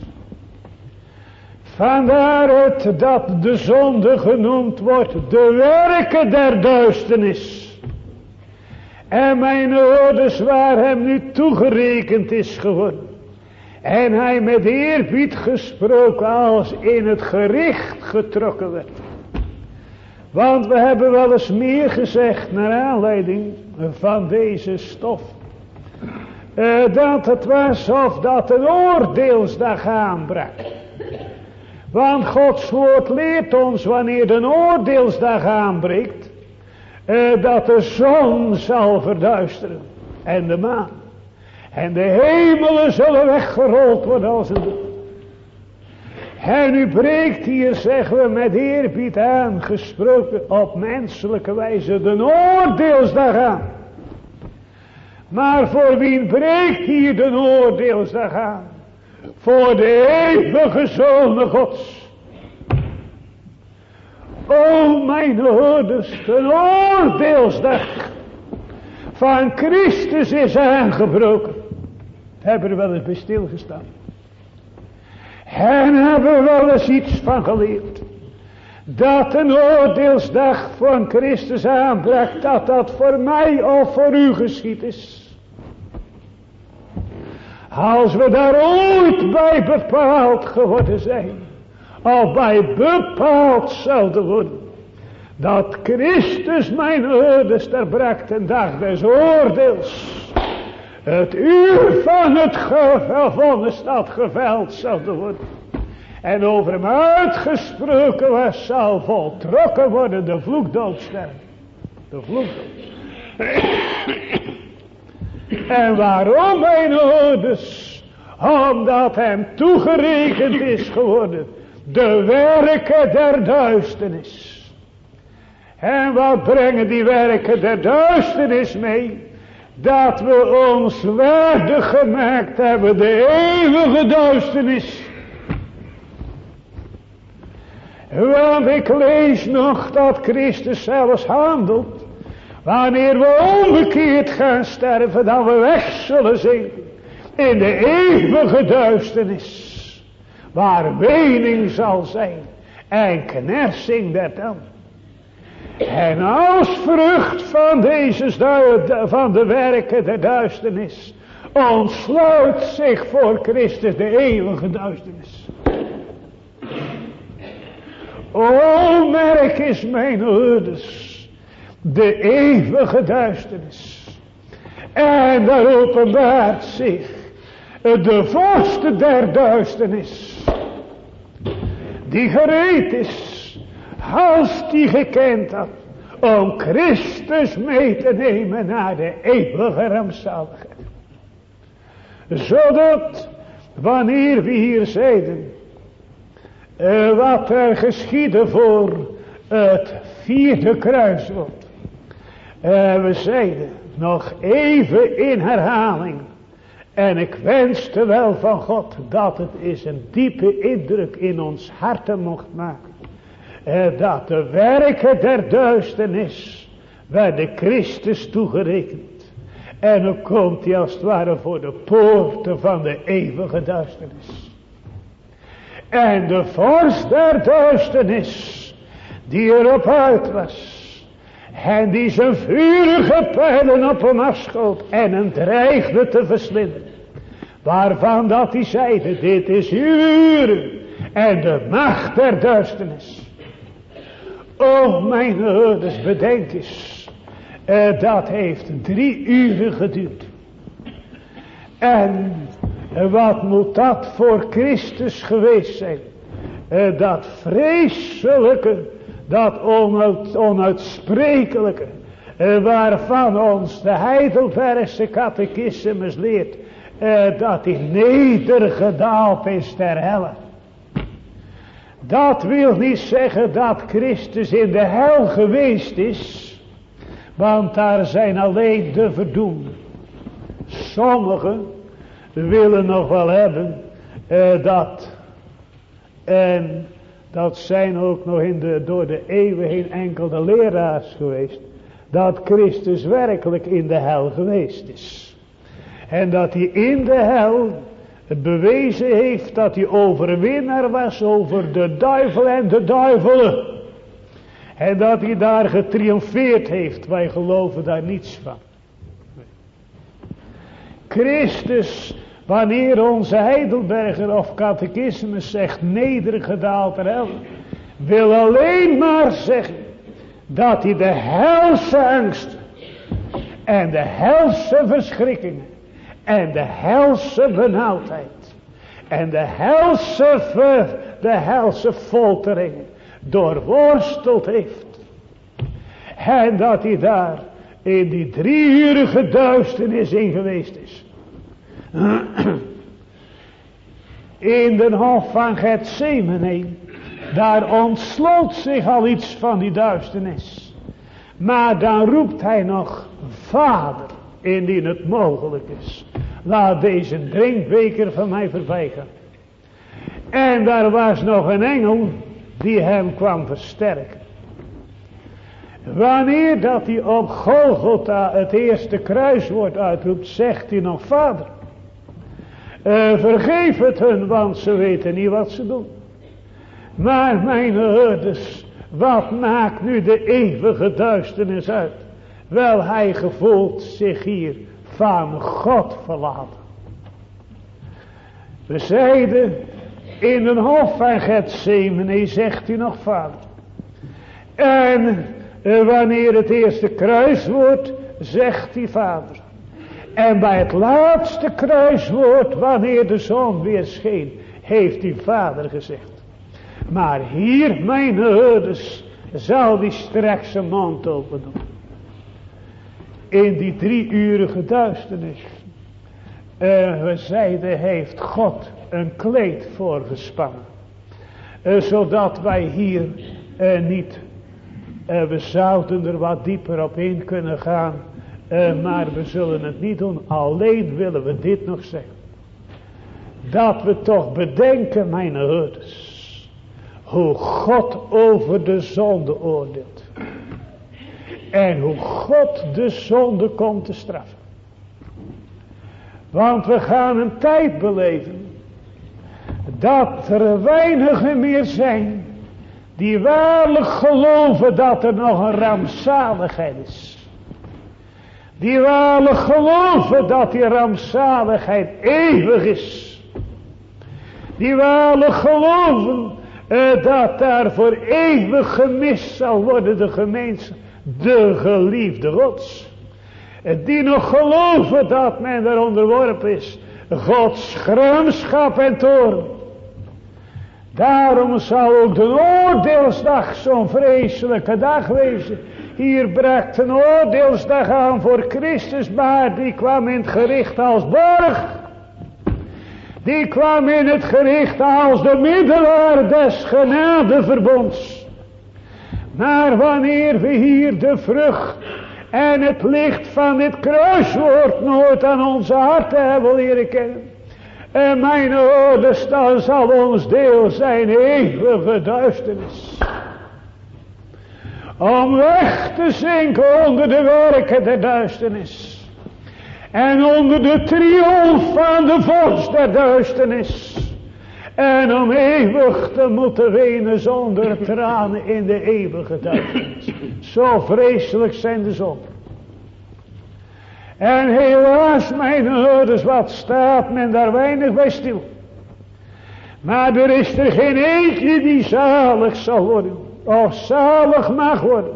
Vandaar het dat de zonde genoemd wordt de werken der duisternis. En mijn ouders waar hem nu toegerekend is geworden. En hij met eerbied gesproken als in het gericht getrokken werd. Want we hebben wel eens meer gezegd naar aanleiding van deze stof. Uh, dat het was of dat een oordeelsdag aanbrak. Want Gods woord leert ons wanneer de oordeelsdag aanbreekt. Uh, dat de zon zal verduisteren. En de maan. En de hemelen zullen weggerold worden als een en u breekt hier, zeggen we met eerbied aan, gesproken op menselijke wijze, de oordeelsdag aan. Maar voor wie breekt hier de oordeelsdag aan? Voor de eeuwige zonen gods. O mijn hoorders, de oordeelsdag van Christus is aangebroken. Hebben er wel eens bij stilgestaan. En hebben we wel eens iets van geleerd. Dat een oordeelsdag van Christus aanbrak. Dat dat voor mij of voor u geschied is. Als we daar ooit bij bepaald geworden zijn. Of bij bepaald zouden worden. Dat Christus mijn oordes daar brak ten dag des oordeels. Het uur van het vonnis dat geveld zou worden. En over hem uitgesproken was, zal voltrokken worden de vloekdoodsterren. De vloekdood. en waarom mijn ouders? Omdat hem toegerekend is geworden de werken der duisternis. En wat brengen die werken der duisternis mee? Dat we ons waardig gemaakt hebben de eeuwige duisternis. Want ik lees nog dat Christus zelfs handelt. Wanneer we onbekeerd gaan sterven, dat we weg zullen zijn in de eeuwige duisternis. waar wening zal zijn en knersing der dan. En als vrucht van deze van de werken der duisternis ontsluit zich voor Christus de eeuwige duisternis. O merk is mijn hoorders, de eeuwige duisternis. En daar openbaart zich de vorste der duisternis. Die gereed is, als die gekend had, om Christus mee te nemen naar de eeuwige rampzaligheid. Zodat, wanneer we hier zeiden, uh, wat er geschiedde voor het vierde kruiswoord. Uh, we zeiden nog even in herhaling. En ik wenste wel van God dat het eens een diepe indruk in ons harten mocht maken. Dat de werken der duisternis werden Christus toegerekend. En dan komt hij als het ware voor de poorten van de eeuwige duisternis. En de vorst der duisternis, die erop uit was. En die zijn vurige pijlen op hem afschoot en hem dreigde te verslinden. Waarvan dat hij zeide, dit is uur en de macht der duisternis. O mijn herders, bedenk eens. Uh, dat heeft drie uren geduurd. En uh, wat moet dat voor Christus geweest zijn? Uh, dat vreselijke, dat onuit, onuitsprekelijke, waarvan ons de Heidelbergse catechismus leert, dat hij nedergedaald is ter helle. Dat wil niet zeggen dat Christus in de hel geweest is, want daar zijn alleen de verdoemden. Sommigen willen nog wel hebben eh, dat. En dat zijn ook nog in de, door de eeuwen heen enkele leraars geweest. Dat Christus werkelijk in de hel geweest is. En dat hij in de hel bewezen heeft dat hij overwinnaar was over de duivel en de duivelen. En dat hij daar getriomfeerd heeft. Wij geloven daar niets van. Christus, wanneer onze Heidelberger of catechismus zegt nedergedaald ter hel. Wil alleen maar zeggen dat hij de helse angst en de helse verschrikkingen en de helse benauwdheid en de helse, de helse folteringen doorworsteld heeft. En dat hij daar in die drieurige duisternis in geweest is. In de hof van Gethsemane, daar ontsloot zich al iets van die duisternis. Maar dan roept hij nog, Vader, indien het mogelijk is, laat deze drinkbeker van mij verwijgen. En daar was nog een engel die hem kwam versterken. Wanneer dat hij op Golgotha het eerste kruiswoord uitroept, zegt hij nog, Vader, uh, vergeef het hun, want ze weten niet wat ze doen. Maar mijn herders, wat maakt nu de eeuwige duisternis uit? Wel, hij gevoelt zich hier van God verlaten. We zeiden, in een hof van Gethsemane zegt hij nog vader. En eh, wanneer het eerste kruiswoord zegt hij vader. En bij het laatste kruiswoord wanneer de zon weer scheen heeft hij vader gezegd. Maar hier mijn herders zal die straks zijn mond open doen. In die drie urige duisternis. Uh, we zeiden heeft God een kleed voorgespannen. Uh, zodat wij hier uh, niet, uh, we zouden er wat dieper op in kunnen gaan. maar we zullen het niet doen. Alleen willen we dit nog zeggen. Dat we toch bedenken, mijn herders. Hoe God over de zonde oordeelt. En hoe God de zonde komt te straffen. Want we gaan een tijd beleven dat er weinigen meer zijn die waarlijk geloven dat er nog een rampzaligheid is. Die waarlijk geloven dat die rampzaligheid eeuwig is. Die waarlijk geloven uh, dat daar voor eeuwig gemist zal worden de gemeente, de geliefde gods. Die nog geloven dat men er onderworpen is. Gods gramschap en toorn. Daarom zal ook de oordeelsdag zo'n vreselijke dag wezen. Hier bracht een oordeelsdag aan voor Christus, maar die kwam in het gericht als borg. Die kwam in het gericht als de middelaar des genadeverbonds. Maar wanneer we hier de vrucht en het licht van dit kruiswoord nooit aan onze harten hebben leren kennen. En mijn ouders, dan zal ons deel zijn eeuwige duisternis. Om weg te zinken onder de werken der duisternis. En onder de triomf van de vorst der duisternis. En om eeuwig te moeten wenen zonder tranen in de eeuwige duisternis. Zo vreselijk zijn de zonden. En helaas, mijn ouders, wat staat men daar weinig bij stil. Maar er is er geen eentje die zalig zal worden. Of zalig mag worden.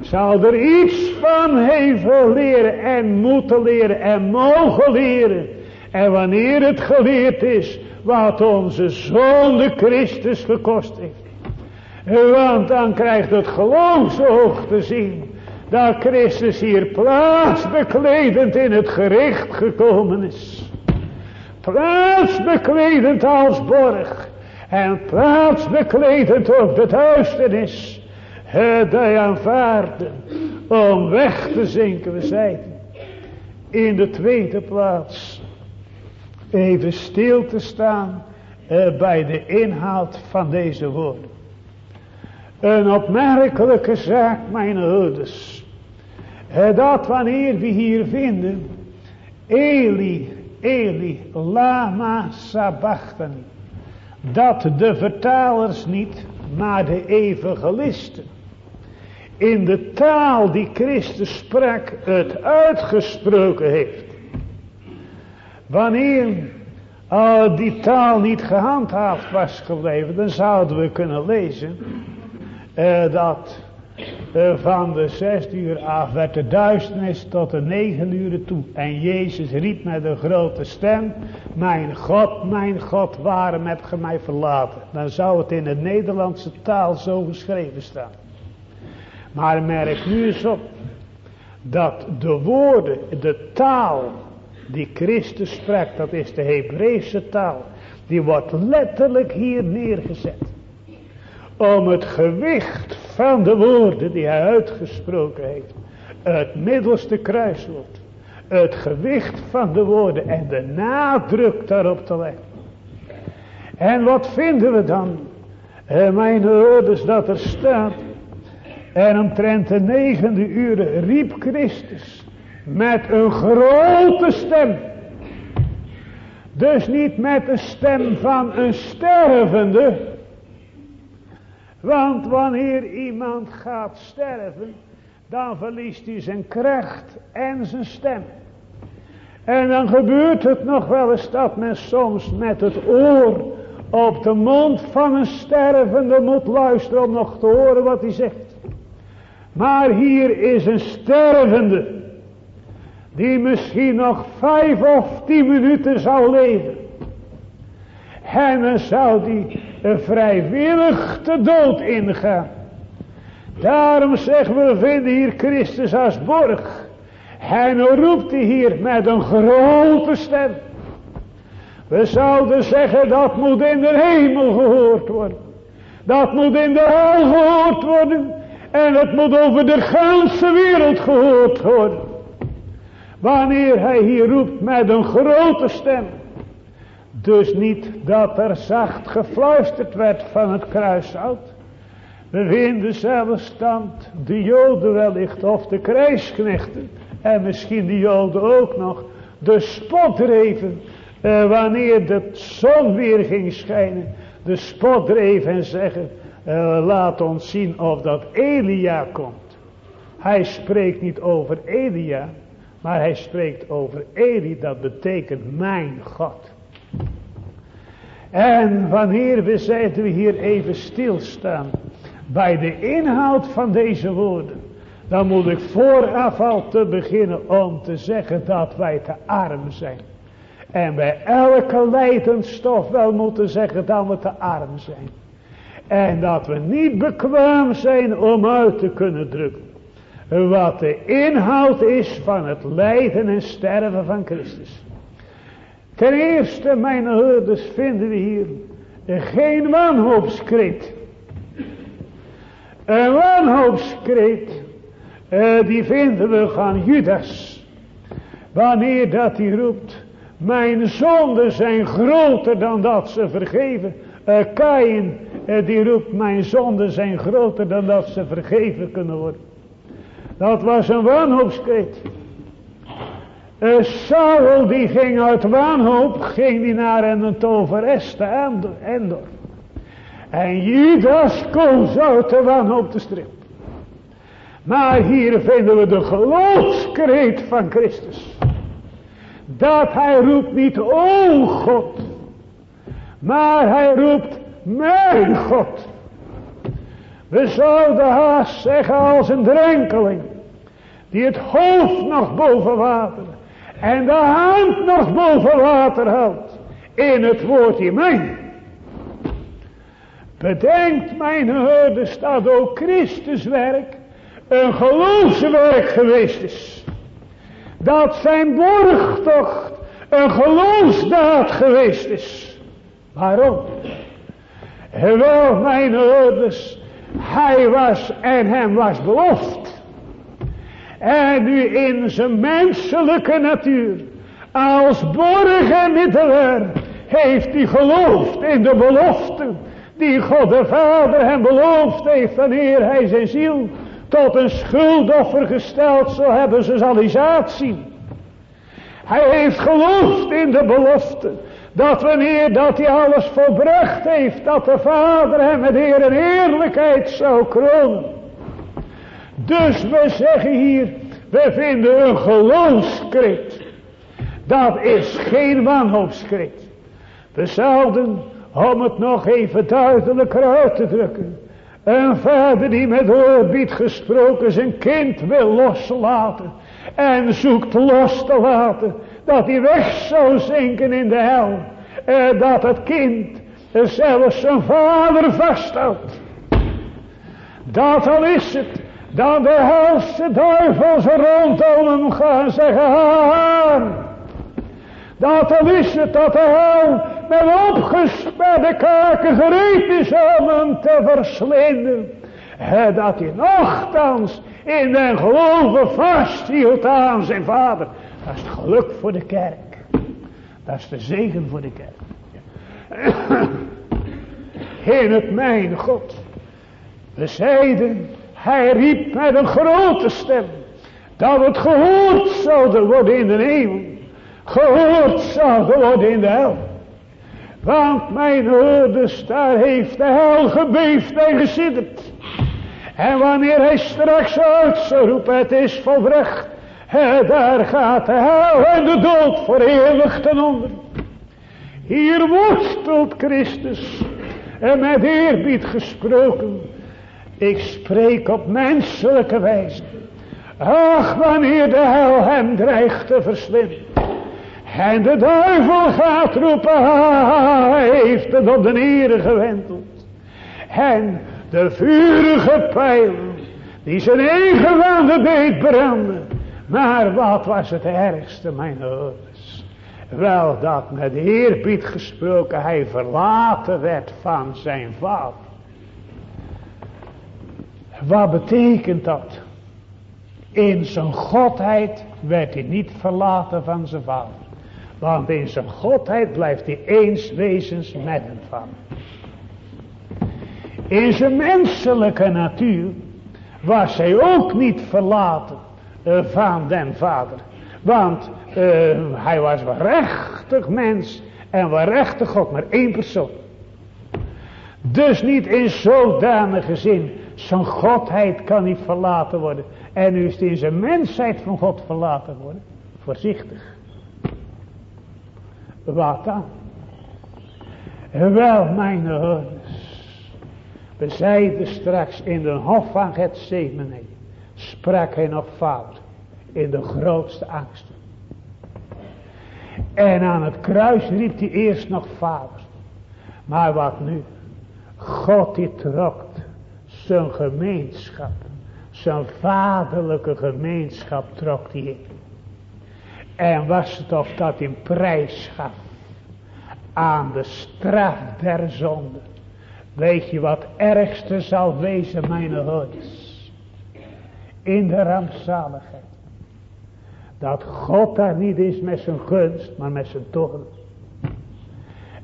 Zal er iets van hevel leren en moeten leren en mogen leren. En wanneer het geleerd is wat onze zonde Christus gekost heeft. Want dan krijgt het geloofsoog te zien dat Christus hier plaatsbekledend in het gericht gekomen is. Plaatsbekledend als borg. En plaatsbekledend op de duisternis. Het aanvaarden om weg te zinken. We zeiden in de tweede plaats even stil te staan eh, bij de inhoud van deze woorden. Een opmerkelijke zaak, mijn ouders. Dat wanneer we hier vinden. Eli, Eli, lama sabachthani. Dat de vertalers niet, maar de evangelisten. In de taal die Christus sprak, het uitgesproken heeft. Wanneer uh, die taal niet gehandhaafd was gebleven, dan zouden we kunnen lezen uh, dat uh, van de zes uur af werd de duisternis tot de negen uur toe. En Jezus riep met een grote stem, mijn God, mijn God, waarom heb ge mij verlaten? Dan zou het in de Nederlandse taal zo geschreven staan. Maar merk nu eens op, dat de woorden, de taal die Christus spreekt, dat is de Hebreeuwse taal, die wordt letterlijk hier neergezet. Om het gewicht van de woorden die hij uitgesproken heeft. Het middelste kruiswoord. Het gewicht van de woorden en de nadruk daarop te leggen. En wat vinden we dan? Eh, mijn ouders dat er staat. En omtrent de negende uur riep Christus met een grote stem. Dus niet met de stem van een stervende, want wanneer iemand gaat sterven, dan verliest hij zijn kracht en zijn stem. En dan gebeurt het nog wel eens dat men soms met het oor op de mond van een stervende moet luisteren om nog te horen wat hij zegt. Maar hier is een stervende die misschien nog vijf of tien minuten zou leven. En dan zou die vrijwillig de dood ingaan. Daarom zeggen we, vinden hier Christus als borg. En roept hij hier met een grote stem. We zouden zeggen dat moet in de hemel gehoord worden. Dat moet in de hel gehoord worden. En het moet over de ganse wereld gehoord worden. Wanneer hij hier roept met een grote stem. Dus niet dat er zacht gefluisterd werd van het kruishout. We vinden zelfs stand de joden wellicht of de krijgsknechten. En misschien de joden ook nog. De spot dreven Uh, wanneer de zon weer ging schijnen. De spot dreef en zeggen. Uh, laat ons zien of dat Elia komt. Hij spreekt niet over Elia. Maar hij spreekt over Eli. Dat betekent mijn God. En wanneer we zeiden we hier even stilstaan. Bij de inhoud van deze woorden. Dan moet ik vooraf al te beginnen om te zeggen dat wij te arm zijn. En bij elke lijdenstof wel moeten zeggen dat we te arm zijn. En dat we niet bekwaam zijn om uit te kunnen drukken. Wat de inhoud is van het lijden en sterven van Christus. Ten eerste, mijn hoorders, vinden we hier geen wanhoopskreet. Een wanhoopskreet, uh, die vinden we van Judas. Wanneer dat hij roept, mijn zonden zijn groter dan dat ze vergeven. Uh, Kain, uh, die roept, mijn zonden zijn groter dan dat ze vergeven kunnen worden. Dat was een wanhoopskreet. Uh, Saul die ging uit wanhoop, ging die naar een toveres te Endor. En Judas koos uit de wanhoop te strip. Maar hier vinden we de geloofskreet van Christus. Dat hij roept niet, o God. Maar hij roept, mijn God. We zouden haast zeggen als een drenkeling. Die het hoofd nog boven water. En de hand nog boven water houdt. In het woordje mijn. Bedenkt mijn hoorders dat ook Christus werk een geloofswerk geweest is. Dat zijn borgtocht een geloofsdaad geweest is. Waarom? Wel mijn hoorders, hij was en hem was beloofd. En nu in zijn menselijke natuur, als borg en middelaar, heeft hij geloofd in de belofte die God de Vader hem beloofd heeft wanneer hij zijn ziel tot een schuldoffer gesteld zal hebben, ze zal hij zien. Hij heeft geloofd in de belofte dat wanneer dat hij alles volbracht heeft, dat de Vader hem met eer en eerlijkheid zou kronen. Dus we zeggen hier, we vinden een geloofskreet. Dat is geen wanhoopskreet. We zouden, om het nog even duidelijker uit te drukken. Een vader die met oorbied gesproken zijn kind wil loslaten. En zoekt los te laten. Dat hij weg zou zinken in de hel. En dat het kind zelfs zijn vader vasthoudt. Dat al is het. Dat de helse duivels rondom hem gaan zeggen. Haan. Dat al is dat de hel met opgesperde kaken gereed is om hem te verslinden. Dat hij nogthans in den geloven vasthield aan zijn vader. Dat is het geluk voor de kerk. Dat is de zegen voor de kerk. In het mijn God. We zeiden, hij riep met een grote stem. Dat het gehoord zouden worden in de hemel. Gehoord zouden worden in de hel. Want mijn hoorders, daar heeft de hel gebeefd en gesidderd. En wanneer hij straks uit zou roepen, het is volbracht. Daar gaat de hel en de dood voor eeuwig ten onder. Hier worstelt Christus. En met eerbied gesproken. Ik spreek op menselijke wijze. Ach, wanneer de hel hem dreigt te verslinden. En de duivel gaat roepen, hij heeft het op de nieren gewenteld. En de vurige pijlen, die zijn eigen de deed branden. Maar wat was het ergste, mijn ouders? Wel, dat met eerbied gesproken hij verlaten werd van zijn vader. Wat betekent dat? In zijn godheid werd hij niet verlaten van zijn vader. Want in zijn godheid blijft hij eens wezens met hem van. In zijn menselijke natuur was hij ook niet verlaten uh, van den vader. Want uh, hij was recht waarachtig mens en waarachtig God, maar één persoon. Dus niet in zodanige zin, zijn godheid kan niet verlaten worden. En nu is het in zijn mensheid van God verlaten worden. Voorzichtig. Wat dan? Wel, mijn hoorders. We zeiden straks in de hof van Gethsemane. Sprak hij nog fout. In de grootste angst. En aan het kruis riep hij eerst nog vader. Maar wat nu? God die trok zijn gemeenschap. Zijn vaderlijke gemeenschap trok hij in. En was het of dat in prijs gaf aan de straf der zonde. Weet je wat ergste zal wezen, mijn hoorders? In de rampzaligheid. Dat God daar niet is met zijn gunst, maar met zijn toren.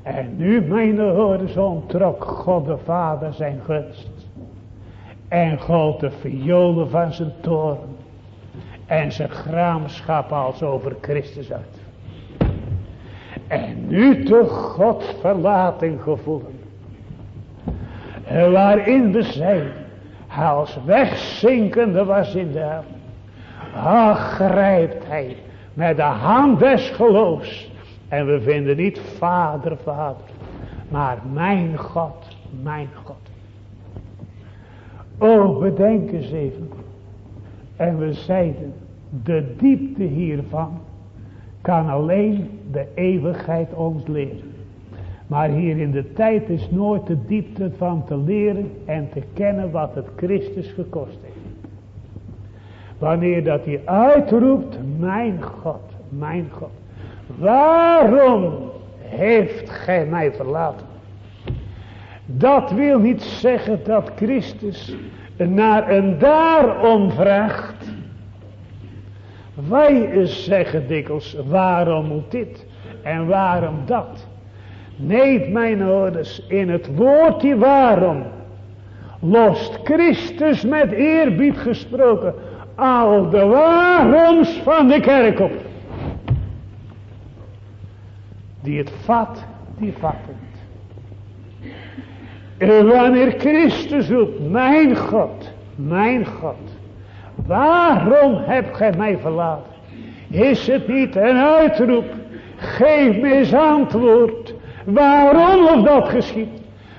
En nu, mijn hoorders, ontrok God de Vader zijn gunst. En goot de violen van zijn toren. En zijn graamschap als over Christus uit. En nu toch God verlating gevoelen. Waarin we zijn. Als wegzinkende was in de hel. Ach, grijpt hij met de hand des geloofs. En we vinden niet vader, vader. Maar mijn God, mijn God. Oh, bedenk eens even. En we zeiden, de diepte hiervan kan alleen de eeuwigheid ons leren. Maar hier in de tijd is nooit de diepte van te leren en te kennen wat het Christus gekost heeft. Wanneer dat hij uitroept, mijn God, mijn God. Waarom heeft gij mij verlaten? Dat wil niet zeggen dat Christus naar een daarom vraagt. Wij zeggen dikwijls, waarom moet dit en waarom dat? Nee, mijn ouders, in het woord die waarom lost Christus met eerbied gesproken al de waaroms van de kerk op. Die het vat, die vat het. En wanneer Christus roept, mijn God, mijn God, waarom hebt gij mij verlaten? Is het niet een uitroep? Geef me eens antwoord. Waarom of dat geschiet?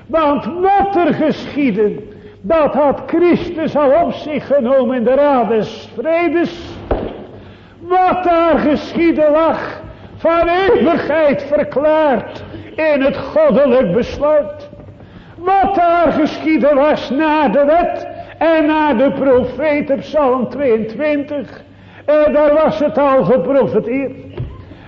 Want wat er geschieden, dat had Christus al op zich genomen in de raad des vredes. Wat daar geschieden lag, van eeuwigheid verklaard in het goddelijk besluit. Wat daar geschieden was na de wet en na de profeet op Psalm 22. En daar was het al geprofeteerd.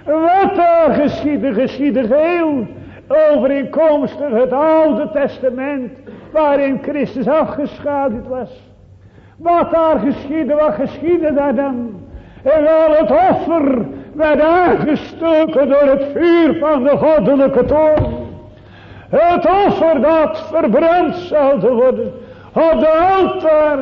Wat daar geschieden, geschieden geheel overeenkomstig het oude testament waarin Christus afgeschaduwd was. Wat daar geschiedde, wat geschiedde daar dan? En wel het offer werd aangestoken door het vuur van de goddelijke toorn. Het offer dat verbrand zou worden op de altaar.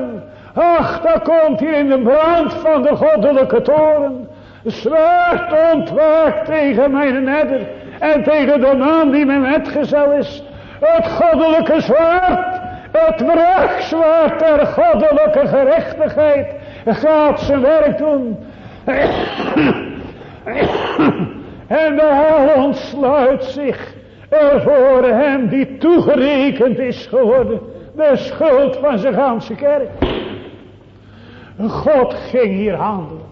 Ach, komt hier in de brand van de goddelijke toren. Zwaard ontwaakt tegen mijn nedder en tegen de man die mijn metgezel is. Het goddelijke zwaard, het wraakzwaard der goddelijke gerechtigheid gaat zijn werk doen. En de hel ontsluit zich voor hem die toegerekend is geworden. De schuld van zijn ganse kerk. God ging hier handelen.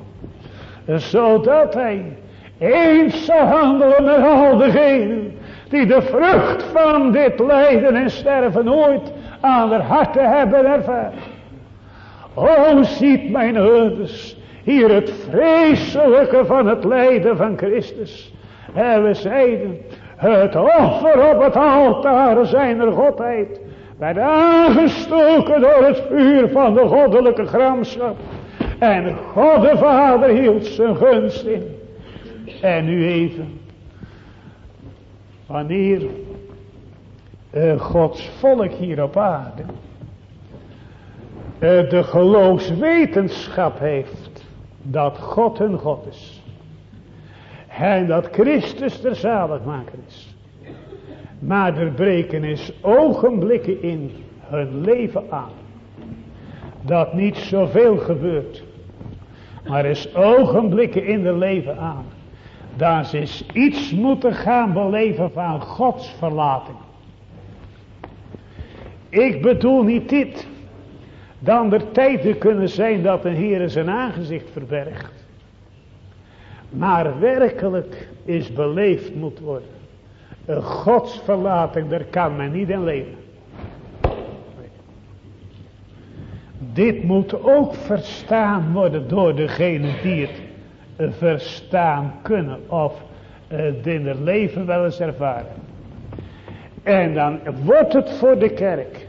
Zodat hij eens zou handelen met al degenen die de vrucht van dit lijden en sterven ooit aan haar harten hebben ervaren. O, ziet mijn herders hier het vreselijke van het lijden van Christus. En we zeiden, het offer op het altaar zijner godheid werd aangestoken door het vuur van de goddelijke gramschap. En God de Vader hield zijn gunst in. En nu even. Wanneer Gods volk hier op aarde uh, de geloofswetenschap heeft dat God hun God is. En dat Christus de zaligmaker is. Maar er breken is ogenblikken in hun leven aan. Dat niet zoveel gebeurt. Maar er is ogenblikken in de leven aan. Dat ze iets moeten gaan beleven van Gods verlating. Ik bedoel niet dit. Dan er tijden kunnen zijn dat een Heer zijn aangezicht verbergt. Maar werkelijk is beleefd moet worden. Een godsverlating, daar kan men niet in leven. Dit moet ook verstaan worden door degene die het eh, verstaan kunnen of het in het leven wel eens ervaren. En dan wordt het voor de kerk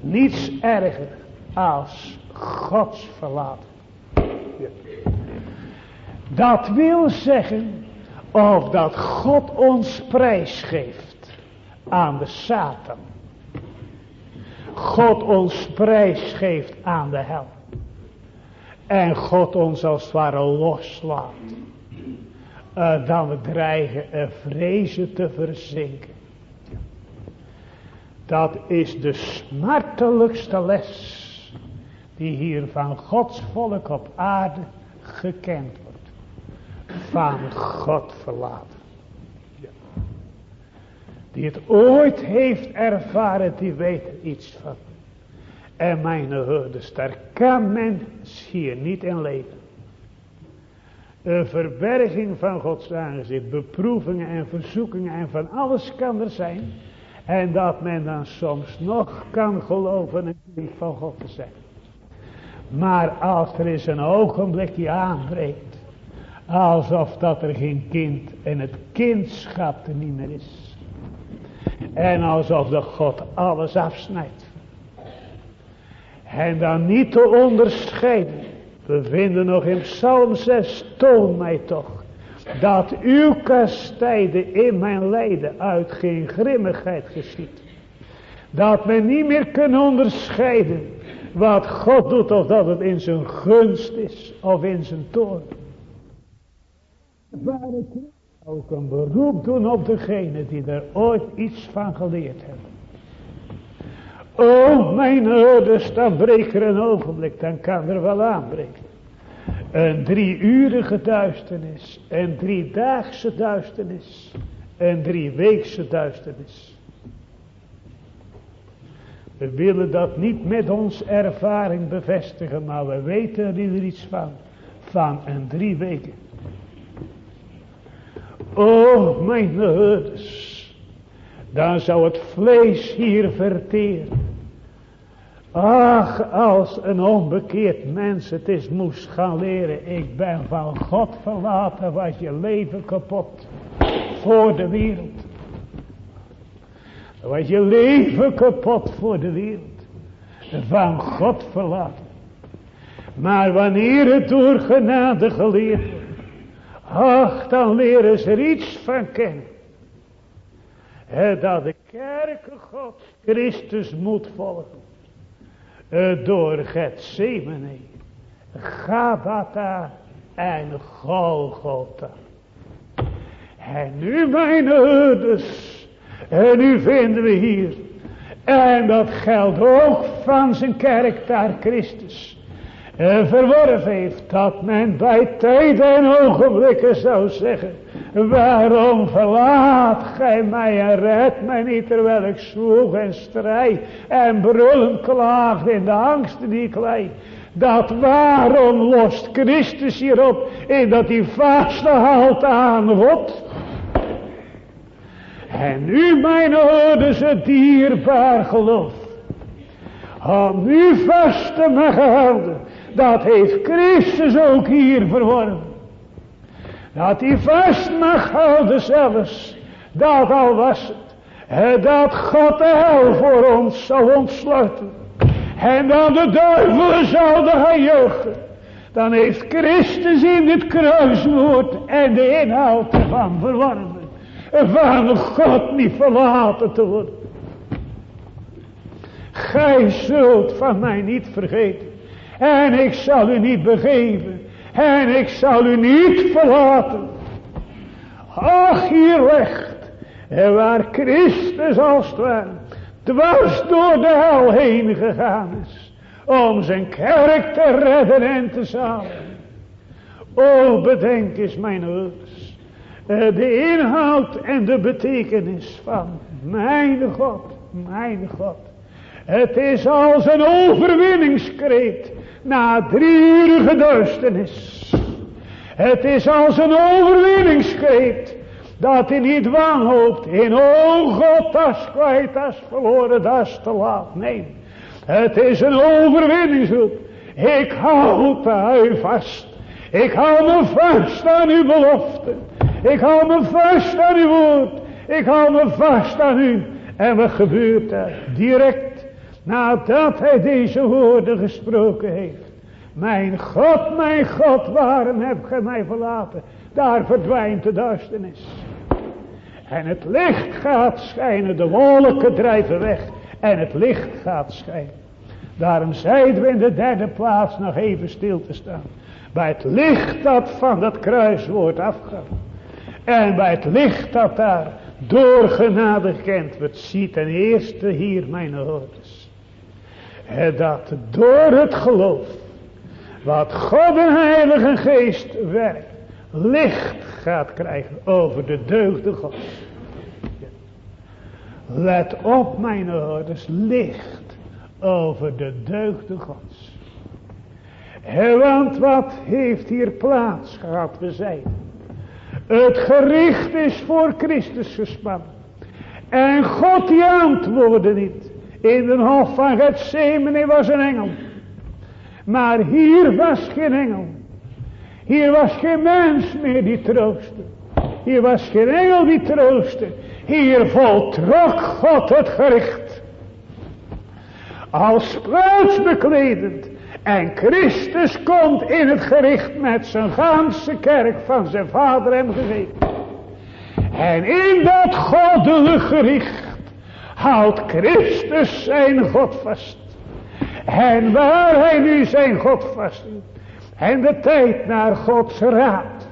niets erger als Gods verlaten. Dat wil zeggen of dat God ons prijs geeft aan de Satan. God ons prijs geeft aan de hel. En God ons als het ware loslaat. Uh, dan we dreigen er vrezen te verzinken. Dat is de smartelijkste les die hier van Gods volk op aarde gekend. Van God verlaten. Ja. Die het ooit heeft ervaren, die weet er iets van. En mijn hoorders, daar kan men hier niet in leven. Een verberging van Gods aangezicht, beproevingen en verzoekingen en van alles kan er zijn. En dat men dan soms nog kan geloven een kind van God te zijn. Maar als er eens een ogenblikje aanbreekt. Alsof dat er geen kind en het kindschap er niet meer is. En alsof de God alles afsnijdt. En dan niet te onderscheiden. We vinden nog in Psalm 6. Toon mij toch. Dat uw kastijden in mijn lijden uit geen grimmigheid geschiet. Dat men niet meer kan onderscheiden wat God doet of dat het in zijn gunst is of in zijn toorn. Ik ook een beroep doen op degene die er ooit iets van geleerd hebben. O mijn ouders, dan breekt er een ogenblik, dan kan er wel aanbreken. Een drie urige duisternis, een driedaagse duisternis, een drieweekse duisternis. We willen dat niet met ons ervaring bevestigen, maar we weten er iets van. Van een drie weken. O mijn herders. Dan zou het vlees hier verteren. Ach, als een onbekeerd mens het is moest gaan leren. Ik ben van God verlaten, was je leven kapot. Voor de wereld. Was je leven kapot voor de wereld. Van God verlaten. Maar wanneer het door genade geleerd. Ach, dan leren ze er iets van kennen. dat de kerk God Christus moet volgen. Door Gethsemane, Gabata en Golgotha. En nu mijn ouders. En nu vinden we hier. En dat geldt ook van zijn kerk daar Christus. En verworven heeft dat men bij tijden en ogenblikken zou zeggen. Waarom verlaat gij mij en redt mij niet terwijl ik zwoeg en strijd en brullend klaagde in de angsten die ik. Dat waarom lost Christus hierop in dat hij vastgehaald aan wordt. En nu mijn ouders het dierbaar geloof. Om nu vast te mogen houden. Dat heeft Christus ook hier verworven. Dat hij vast mag houden zelfs. Dat al was het. Dat God de hel voor ons zou ontsluiten. En dan de duivel zouden gaan. Dan heeft Christus in het kruiswoord en de inhoud ervan verworven van God niet verlaten te worden. Gij zult van mij niet vergeten. En ik zal u niet begeven. En ik zal u niet verlaten. Ach, hier ligt. En waar Christus als het ware dwars door de hel heen gegaan is. Om zijn kerk te redden en te zalen. O, bedenk eens mijn. Eh, de inhoud en de betekenis van mijn God, mijn God. Het is als een overwinningskreet na drieurige duisternis. Het is als een overwinningskreet dat hij niet wanhoopt in o God, dat is kwijt, dat is verloren, dat is te laat. Nee, het is een overwinningsroep. Ik hou u vast. Ik hou me vast aan uw belofte. Ik hou me vast aan uw woord. Ik hou me vast aan u. En wat gebeurt er? Direct nadat hij deze woorden gesproken heeft. Mijn God, mijn God, waarom heb gij mij verlaten? Daar verdwijnt de duisternis. En het licht gaat schijnen, de wolken drijven weg. En het licht gaat schijnen. Daarom zeiden we in de derde plaats nog even stil te staan. Bij het licht dat van dat kruis wordt afgaan. En bij het licht dat daar door genade gekend wordt. Ziet ten eerste hier mijn ouders. Dat door het geloof. Wat God en Heilige Geest werkt. Licht gaat krijgen over de deugde God. Let op mijn ouders. Licht over de deugde Gods. Want wat heeft hier plaats gehad, we zijn. Het gericht is voor Christus gespannen. En God die antwoordde niet. In de hof van Gethsemane was een engel. Maar hier was geen engel. Hier was geen mens meer die troostte. Hier was geen engel die troostte. Hier voltrok God het gericht. Als plaatsbekledend en Christus komt in het gericht met zijn ganse kerk van zijn vader hem gegeven. En in dat goddelijk gericht houdt Christus zijn God vast. En waar hij nu zijn God vast En de tijd naar Gods raad.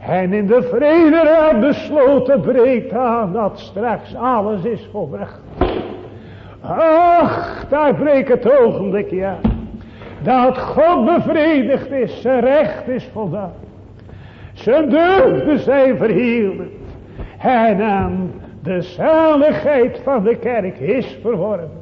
En in de vrede raad besloten breekt aan dat straks alles is volbracht. Ach, daar breekt het ogenblik, ja. Dat God bevredigd is, zijn recht is voldaan. Zijn deugden zijn verhielden. En aan de zaligheid van de kerk is verworven.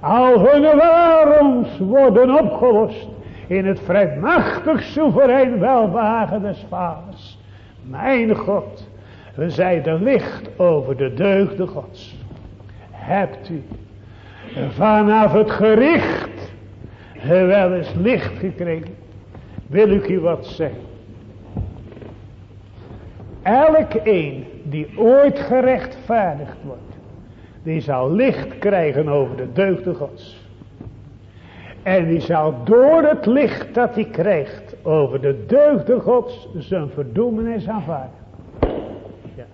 Al hun waaroms worden opgelost in het vrijmachtig soeverein welwagen des vaders. Mijn God, we zijn licht over de deugden gods. Hebt u vanaf het gericht wel eens licht gekregen. Wil ik u wat zeggen. Elk een die ooit gerechtvaardigd wordt. Die zal licht krijgen over de deugden gods. En die zal door het licht dat hij krijgt over de deugden gods zijn verdoemenis aanvaarden. Ja.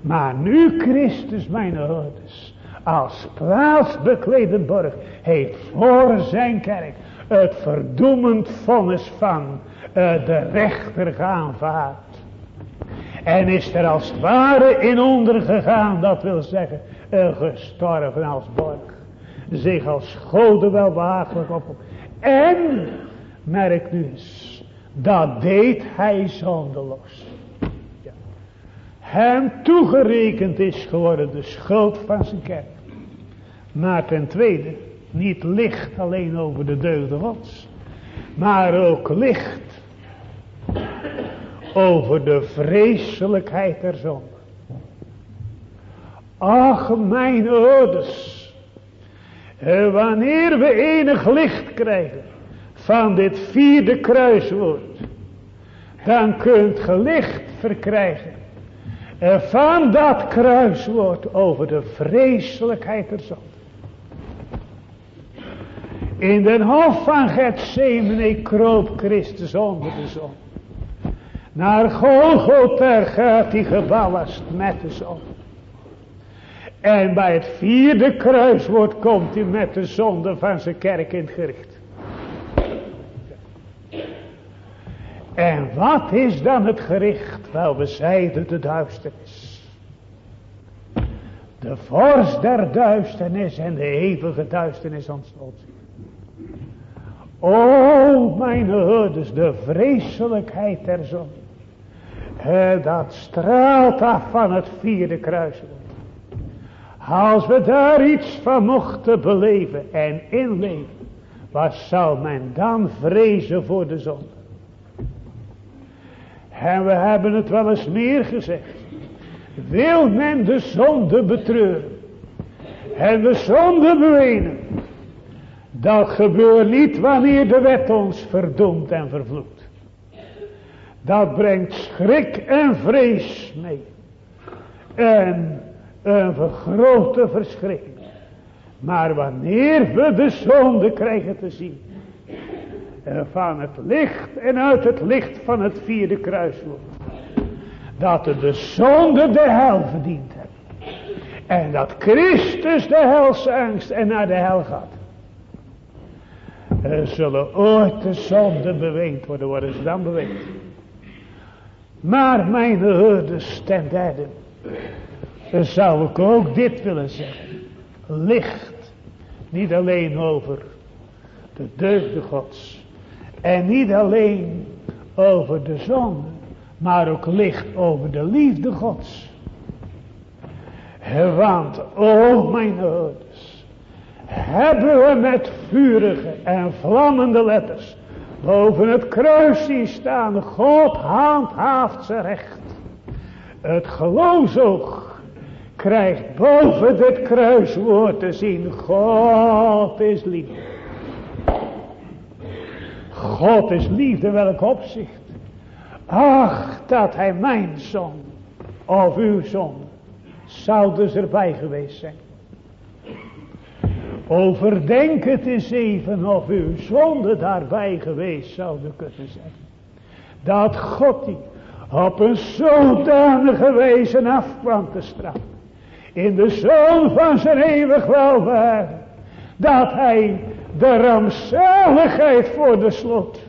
Maar nu Christus mijn ouders als plaatsbeklede borg heeft voor zijn kerk het verdoemend vonnis van uh, de rechter geaanvaard. En is er als het ware in ondergegaan, dat wil zeggen, gestorven als borg. Zich als goden welwagelijk op. En, merk nu eens, dat deed hij zondeloos. Hem toegerekend is geworden de schuld van zijn kerk. Maar ten tweede, niet licht alleen over de deugden gods. Maar ook licht over de vreselijkheid der zonde. Ach, mijn ouders. Wanneer we enig licht krijgen van dit vierde kruiswoord. Dan kunt ge licht verkrijgen. Van dat kruiswoord over de vreselijkheid der zonde. In den hof van Gethsemane kroop Christus onder de zon. Naar Golgotha gaat hij geballast met de zon. En bij het vierde kruiswoord komt hij met de zonde van zijn kerk in het gericht. En wat is dan het gericht Terwijl we zeiden de duisternis. De vorst der duisternis en de eeuwige duisternis ontstond. O mijn herders, de vreselijkheid der zon. Dat straalt af van het vierde kruiswoord. Als we daar iets van mochten beleven en inleven. Wat zou men dan vrezen voor de zonde? En we hebben het wel eens meer gezegd. Wil men de zonde betreuren. En de zonde bewenen. Dat gebeurt niet wanneer de wet ons verdoemt en vervloekt. Dat brengt schrik en vrees mee. En een vergrote verschrikking. Maar wanneer we de zonde krijgen te zien. Van het licht en uit het licht van het vierde kruiswoord. Dat de zonde de hel verdiend heeft. En dat Christus de helse angst en naar de hel gaat. Zullen ooit de zonde beweend worden, worden ze dan beweend. Maar mijn herders ten derde, dan zou ik ook dit willen zeggen. Licht, niet alleen over de deugde gods. En niet alleen over de zonde, maar ook licht over de liefde gods. Want, oh mijn herders, hebben we met vurige en vlammende letters boven het kruis zien staan. God handhaaft zijn recht. Het geloofsoog krijgt boven dit kruiswoord te zien. God is liefde. God is liefde welk opzicht. Ach, dat hij mijn zon of uw zon zou dus erbij geweest zijn. Overdenk het eens even of uw zonde daarbij geweest zouden kunnen zijn. Dat God die op een zodanige wijze afkwam te straffen. In de zoon van zijn eeuwig welvaart. Dat hij de rampzaligheid voor de slot.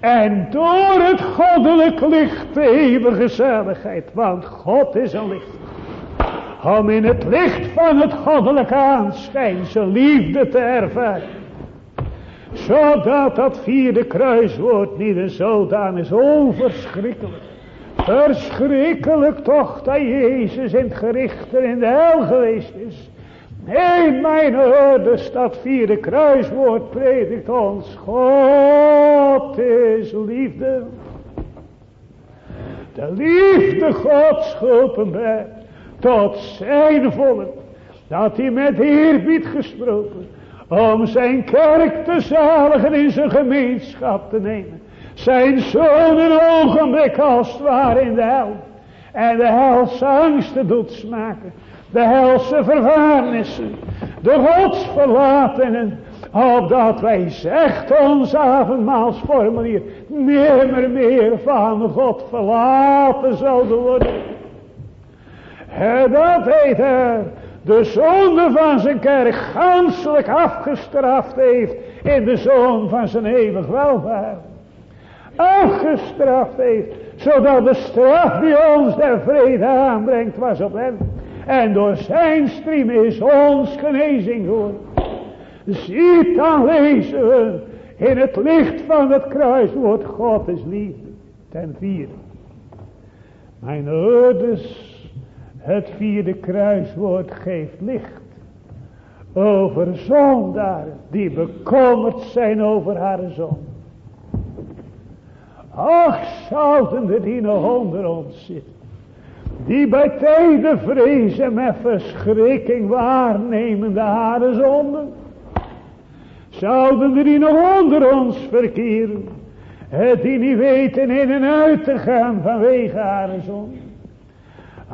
En door het goddelijk licht de eeuwige zaligheid. Want God is een licht om in het licht van het goddelijke aanschijn zijn liefde te ervaren. Zodat dat vierde kruiswoord niet een zodan is. Oh, verschrikkelijk. Verschrikkelijk toch dat Jezus in het gericht in de hel geweest is. Nee, mijn ouders, dat vierde kruiswoord predikt ons. God is liefde. De liefde Gods geopenbaard tot zijn volk. Dat hij met eerbied gesproken. Om zijn kerk te zaligen in zijn gemeenschap te nemen. Zijn zoon een ogenblik als het ware in de hel. En de helse angsten doet smaken. De helse vervaarnissen. De godsverlatingen. Opdat wij zegt ons avondmaalsformulier. Nimmer meer van God verlaten zouden worden. Dat heet er de zonde van zijn kerk ganselijk afgestraft heeft in de zoon van zijn eeuwig welvaart. Afgestraft heeft, zodat de straf die ons der vrede aanbrengt was op hem. En door zijn striem is ons genezing geworden. Ziet dan lezen in het licht van het kruiswoord God is liefde. Ten vierde. Mijn ouders het vierde kruiswoord geeft licht. Over zondaren die bekommerd zijn over haar zon. Ach, zouden er die nog onder ons zitten. Die bij tijden vrezen met verschrikking waarnemen de hare zonden. Zouden er die nog onder ons verkeren. Die niet weten in en uit te gaan vanwege haar zonden.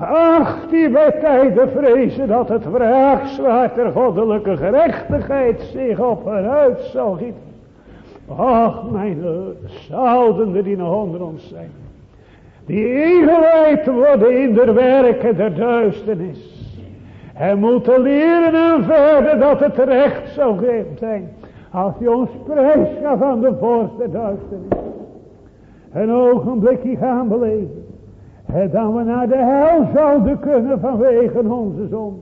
Ach, die bij tijden vrezen dat het wraakzwaard der goddelijke gerechtigheid zich op hen uit zal gieten. Ach, mijn zouden er die onder ons zijn. Die ingewijd worden in de werken der duisternis. En moeten leren en verder dat het recht zou zijn. Als je ons prijs gaat aan de vorst der duisternis. een ogenblikje gaan beleven. En dan we naar de hel zouden kunnen vanwege onze zonde.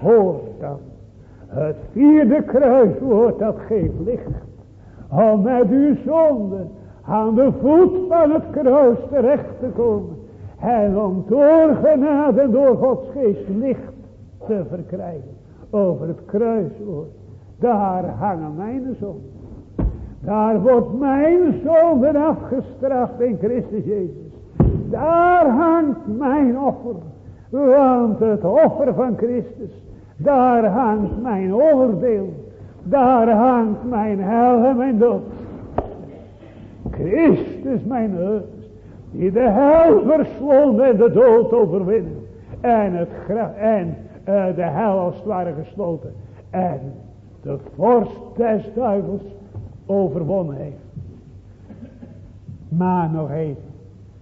Hoor dan. Het vierde kruiswoord dat geeft licht. Om met uw zonde aan de voet van het kruis terecht te komen. En om door genade door Gods geest licht te verkrijgen. Over het kruiswoord. Daar hangen mijn zonden. Daar wordt mijn zonde afgestraft in Christus Jezus. Daar hangt mijn offer. Want het offer van Christus. Daar hangt mijn oordeel. Daar hangt mijn hel en mijn dood. Christus mijn heus. Die de hel verslond en de dood overwinnen. En, het en uh, de hel als het ware gesloten. En de vorst des duivels overwonnen heeft. Maar nog even.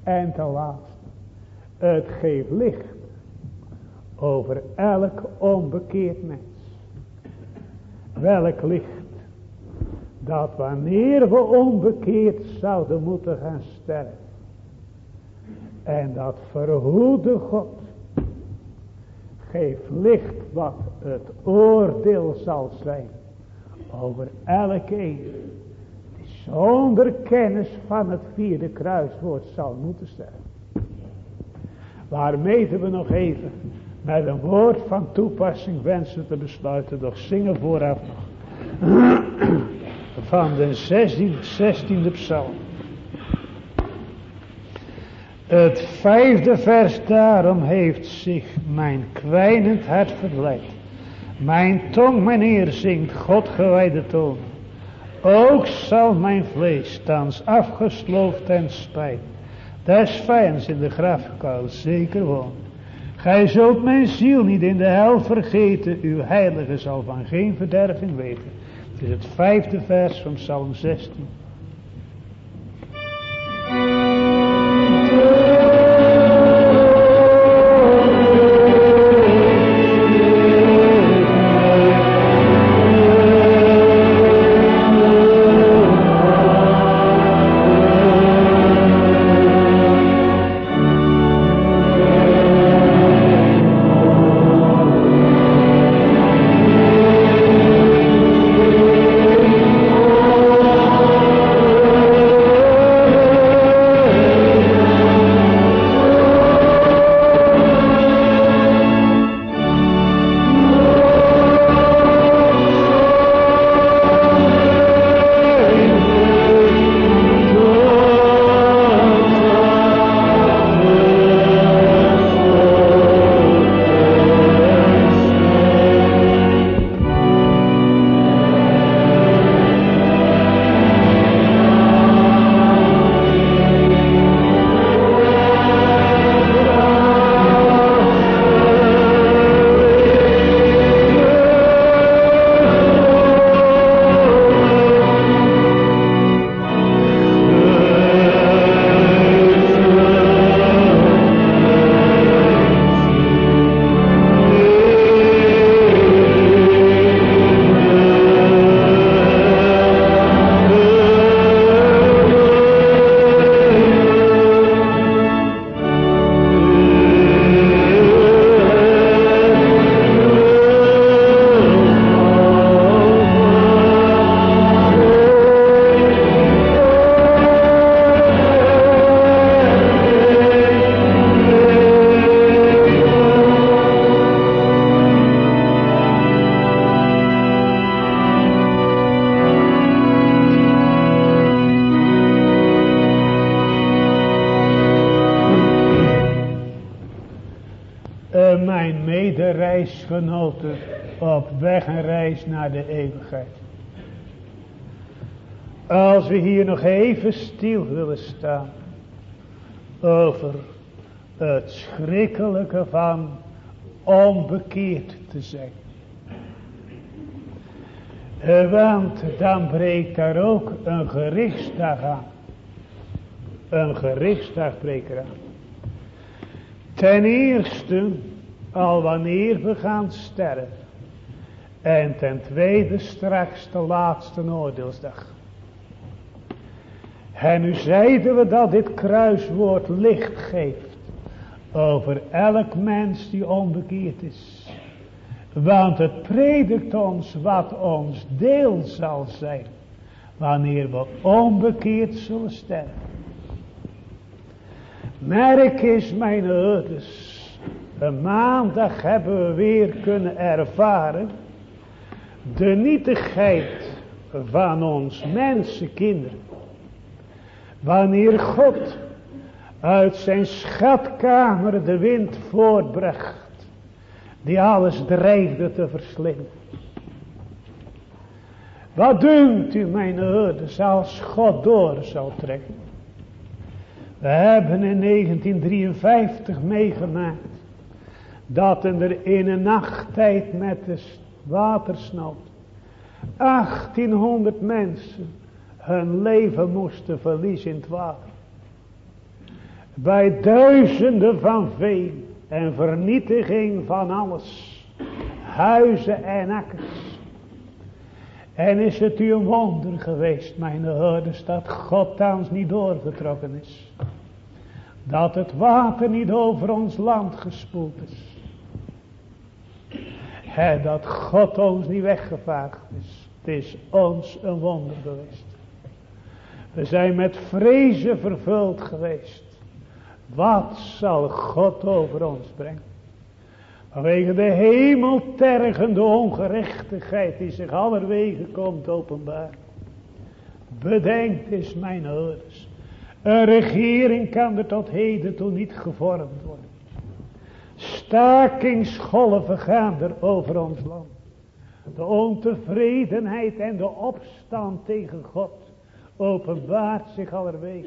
En ten laatste. Het geeft licht. Over elk onbekeerd mens. Welk licht. Dat wanneer we onbekeerd zouden moeten gaan sterven. En dat verhoede God. Geeft licht wat het oordeel zal zijn. Over elke een zonder kennis van het vierde kruiswoord zal moeten sterven. Waarmee we nog even met een woord van toepassing wensen te besluiten. Doch zingen vooraf nog. Van de 16e, 16e psalm. Het vijfde vers daarom heeft zich mijn kwijnend hart verleid. Mijn tong, mijn Heer, zingt God gewijde toon. Ook zal mijn vlees thans afgesloofd en spijt. Des vijans in de grafkuil zeker woont. Gij zult mijn ziel niet in de hel vergeten. Uw heilige zal van geen verderving weten. Het is het vijfde vers van Psalm 16. Nog even stil willen staan over het schrikkelijke van onbekeerd te zijn. Want dan breekt daar ook een gerichtsdag aan. Een gerichtsdag breekt eraan. Ten eerste al wanneer we gaan sterven. En ten tweede straks de laatste oordeelsdag. En nu zeiden we dat dit kruiswoord licht geeft over elk mens die onbekeerd is. Want het predikt ons wat ons deel zal zijn wanneer we onbekeerd zullen sterven. Merk is mijn ouders. Een maandag hebben we weer kunnen ervaren de nietigheid van ons mensenkinderen. Wanneer God uit zijn schatkamer de wind voortbracht, die alles dreigde te verslinden. Wat dunkt u mijn ouders als God door zal trekken? We hebben in 1953 meegemaakt dat er in een nachttijd met de watersnood 1800 mensen hun leven moesten verliezen in het water. Bij duizenden van veen en vernietiging van alles. Huizen en akkers. En is het u een wonder geweest, mijn hoorders, dat God thans niet doorgetrokken is. Dat het water niet over ons land gespoeld is. Dat God ons niet weggevaagd is. Het is ons een wonder geweest. We zijn met vrezen vervuld geweest. Wat zal God over ons brengen? Vanwege de hemeltergende ongerechtigheid die zich allerwege komt openbaar. Bedenkt is mijn ouders. Een regering kan er tot heden toe niet gevormd worden. Stakingsgolven gaan er over ons land. De ontevredenheid en de opstand tegen God openbaart zich allerweeg.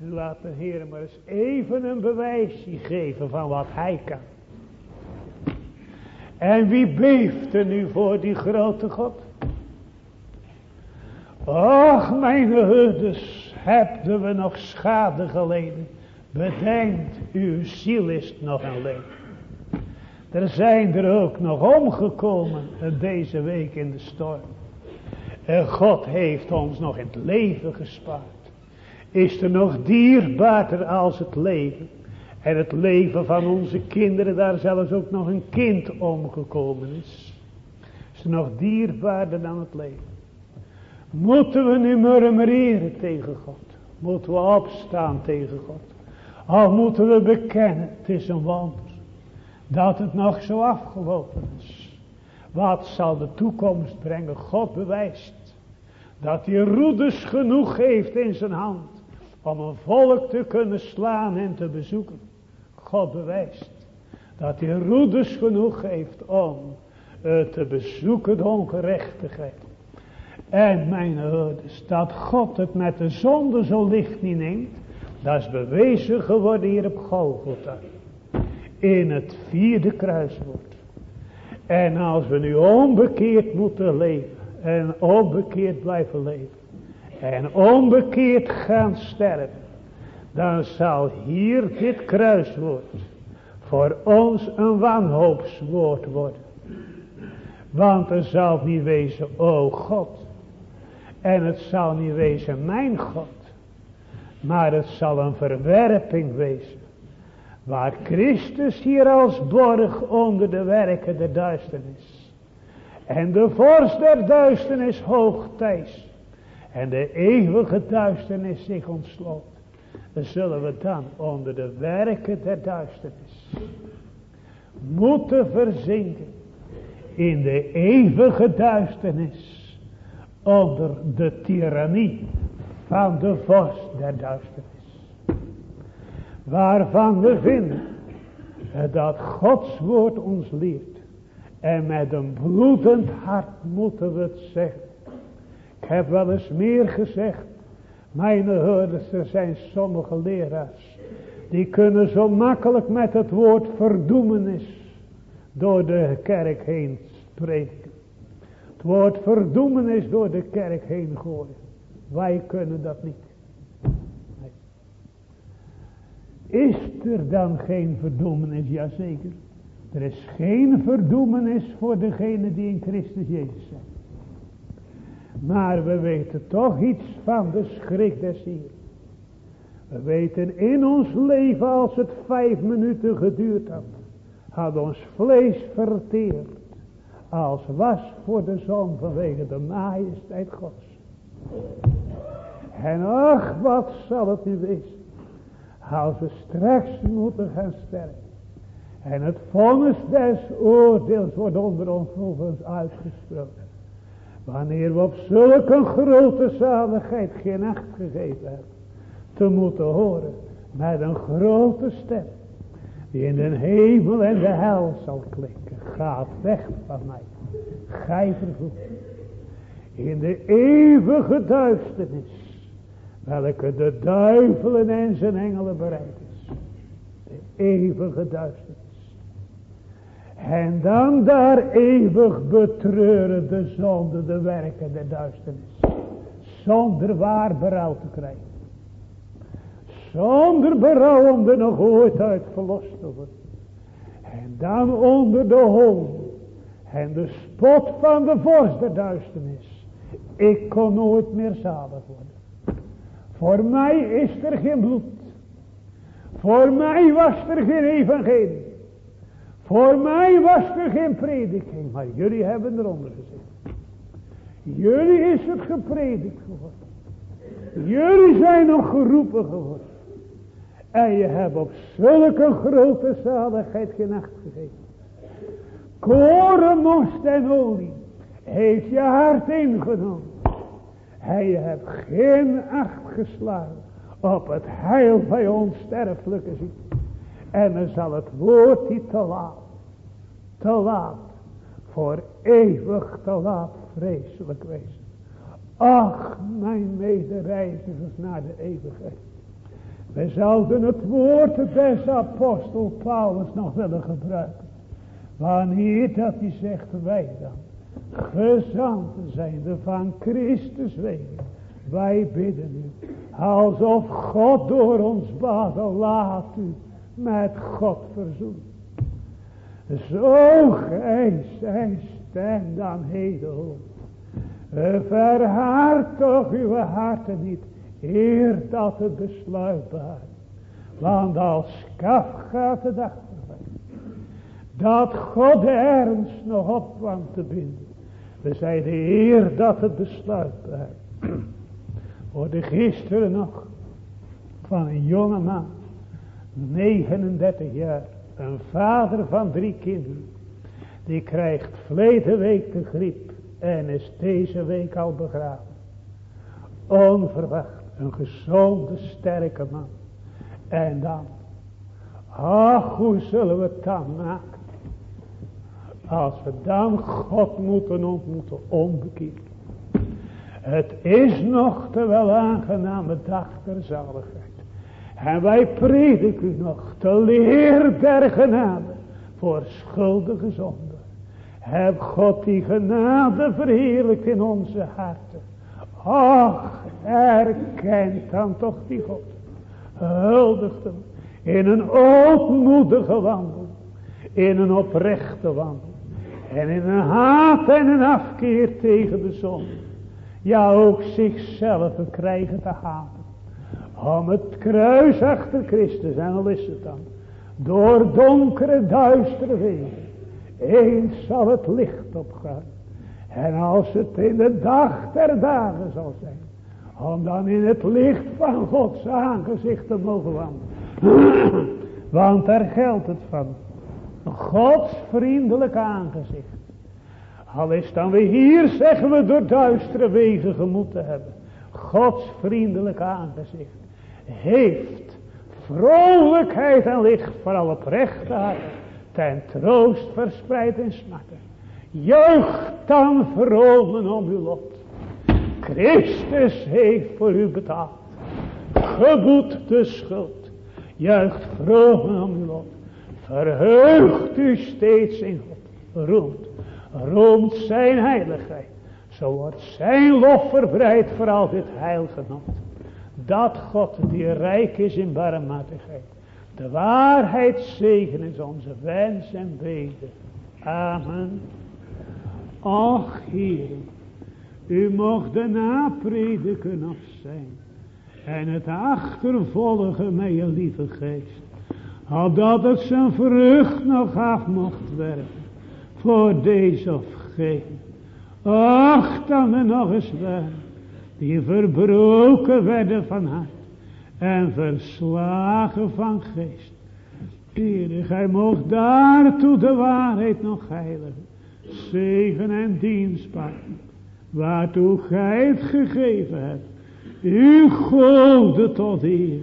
En laat de Heer maar eens even een bewijsje geven van wat hij kan. En wie beeft er nu voor die grote God? Och, mijn herders, hebben we nog schade geleden. Bedenkt, uw ziel is nog een leven. Er zijn er ook nog omgekomen deze week in de storm. En God heeft ons nog het leven gespaard. Is er nog dierbaarder als het leven. En het leven van onze kinderen, daar zelfs ook nog een kind omgekomen is. Is er nog dierbaarder dan het leven. Moeten we nu murmureren tegen God? Moeten we opstaan tegen God? Of moeten we bekennen, het is een wonder dat het nog zo afgelopen is. Wat zal de toekomst brengen? God bewijst dat hij roeders genoeg heeft in zijn hand om een volk te kunnen slaan en te bezoeken. God bewijst dat hij roeders genoeg heeft om uh, te bezoeken de ongerechtigheid. En mijn ouders, dat God het met de zonde zo licht niet neemt, dat is bewezen geworden hier op Golgotha in het vierde kruiswoord. En als we nu onbekeerd moeten leven en onbekeerd blijven leven en onbekeerd gaan sterven, dan zal hier dit kruiswoord voor ons een wanhoopswoord worden. Want er zal niet wezen, o God. En het zal niet wezen, mijn God. Maar het zal een verwerping wezen. Waar Christus hier als borg onder de werken der duisternis. En de vorst der duisternis hoogtijds. En de eeuwige duisternis zich ontsloot. Zullen we dan onder de werken der duisternis. Moeten verzinken. In de eeuwige duisternis. Onder de tirannie van de vorst der duisternis waarvan we vinden dat Gods woord ons leert. En met een bloedend hart moeten we het zeggen. Ik heb wel eens meer gezegd. Mijn hoorders, er zijn sommige leraars. Die kunnen zo makkelijk met het woord verdoemenis door de kerk heen spreken. Het woord verdoemenis door de kerk heen gooien. Wij kunnen dat niet. Is er dan geen verdoemenis? Jazeker. Er is geen verdoemenis voor degene die in Christus Jezus zijn. Maar we weten toch iets van de schrik des Heer. We weten in ons leven als het vijf minuten geduurd had. Had ons vlees verteerd. Als was voor de zon vanwege de majesteit gods. En ach wat zal het nu wezen. Als we straks moeten gaan sterven. En het vonnis des oordeels wordt onder ons over ons uitgesproken. Wanneer we op zulke grote zaligheid geen acht gegeven hebben. Te moeten horen met een grote stem. Die in de hemel en de hel zal klinken. Gaat weg van mij. Gij vervloekt. In de eeuwige duisternis. Welke de duivelen en zijn engelen bereid is. De eeuwige duisternis. En dan daar eeuwig betreuren de zonde, de werken der duisternis. Zonder waar berouw te krijgen. Zonder berouw om er nog ooit uit verlost te worden. En dan onder de hol. En de spot van de vorst der duisternis. Ik kon nooit meer zalig worden. Voor mij is er geen bloed. Voor mij was er geen evangelie. Voor mij was er geen prediking, maar jullie hebben eronder gezeten. Jullie is het gepredikt geworden. Jullie zijn nog geroepen geworden. En je hebt op zulke grote zaligheid geen acht gegeven. Korenmost en olie heeft je hart ingenomen. En je hebt geen acht geslagen op het heil van je onsterfelijke ziekte. En dan zal het woord niet te laat. Te laat. Voor eeuwig te laat vreselijk wezen. Ach, mijn medereizigers naar de eeuwigheid. We zouden het woord des apostel Paulus nog willen gebruiken. Wanneer dat hij zegt wij dan. Gezanten zijn de van Christus wegen. Wij bidden u. Alsof God door ons baden laat u met God verzoenen. Zo gij zijn stem dan heden Verhaard toch uw harten niet, eer dat het besluitbaar. Want als kaf gaat de dag voorbij. Dat God de ernst nog op kwam te binden. We zeiden eer dat het besluitbaar. de gisteren nog van een jonge man. 39 jaar. Een vader van drie kinderen. Die krijgt verleden week de griep. En is deze week al begraven. Onverwacht. Een gezonde sterke man. En dan. Ach hoe zullen we het dan maken. Als we dan God moeten ontmoeten. Onbekeerd. Het is nog te wel aangename dag der zaligheid. En wij prediken u nog te leer der genade voor schuldige zonden. Heb God die genade verheerlijkt in onze harten. Ach, erkent dan toch die God. Huldigt hem in een ootmoedige wandel. In een oprechte wandel. En in een haat en een afkeer tegen de zon. Ja, ook zichzelf krijgen te haten. Om het kruis achter Christus. En al is het dan. Door donkere duistere wegen. Eens zal het licht opgaan. En als het in de dag der dagen zal zijn. Om dan in het licht van Gods aangezicht te mogen wandelen. Want daar geldt het van. Gods vriendelijk aangezicht. Al is dan weer hier zeggen we door duistere wegen gemoeten hebben. Gods vriendelijk aangezicht heeft vrolijkheid en licht voor alle oprechtheid ten troost verspreid in smakken. Juich dan vromen om uw lot. Christus heeft voor u betaald. Geboet de schuld. Juicht vromen om uw lot. Verheugt u steeds in God. Roemt. Roemt zijn heiligheid. Zo wordt zijn lof verbreid voor dit heil genoemd dat God die rijk is in barmhartigheid. De waarheid zegen is onze wens en bede. Amen. Och Heer, u mocht de naprediken af zijn. en het achtervolgen met je lieve geest. Opdat het zijn vrucht nog af mocht werpen. Voor deze of geen. Ach, dan er nog eens wel. Die verbroken werden van hart. En verslagen van geest. Heer, gij mocht daartoe de waarheid nog heiligen. Zegen en dienstbaar. Waartoe gij het gegeven hebt. U gode tot eer.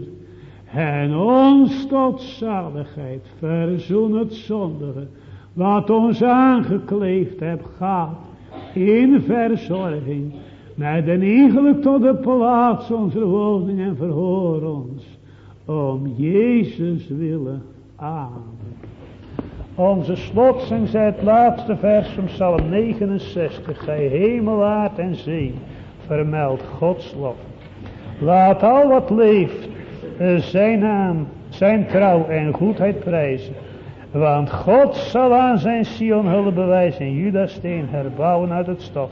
En ons tot zaligheid. Verzoen het zondige. Wat ons aangekleefd hebt gaat. In verzorging. Met een eigenlijk tot de plaats onze woning en verhoor ons. Om Jezus willen. Amen. Onze slotzing zei het laatste vers van Psalm 69. Gij hemelwaard en zee vermeld Gods lof. Laat al wat leeft eh, zijn naam, zijn trouw en goedheid prijzen. Want God zal aan zijn Sion hulp bewijzen en Judas steen herbouwen uit het stof.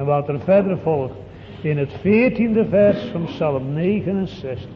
En wat er verder volgt in het veertiende vers van Psalm 69.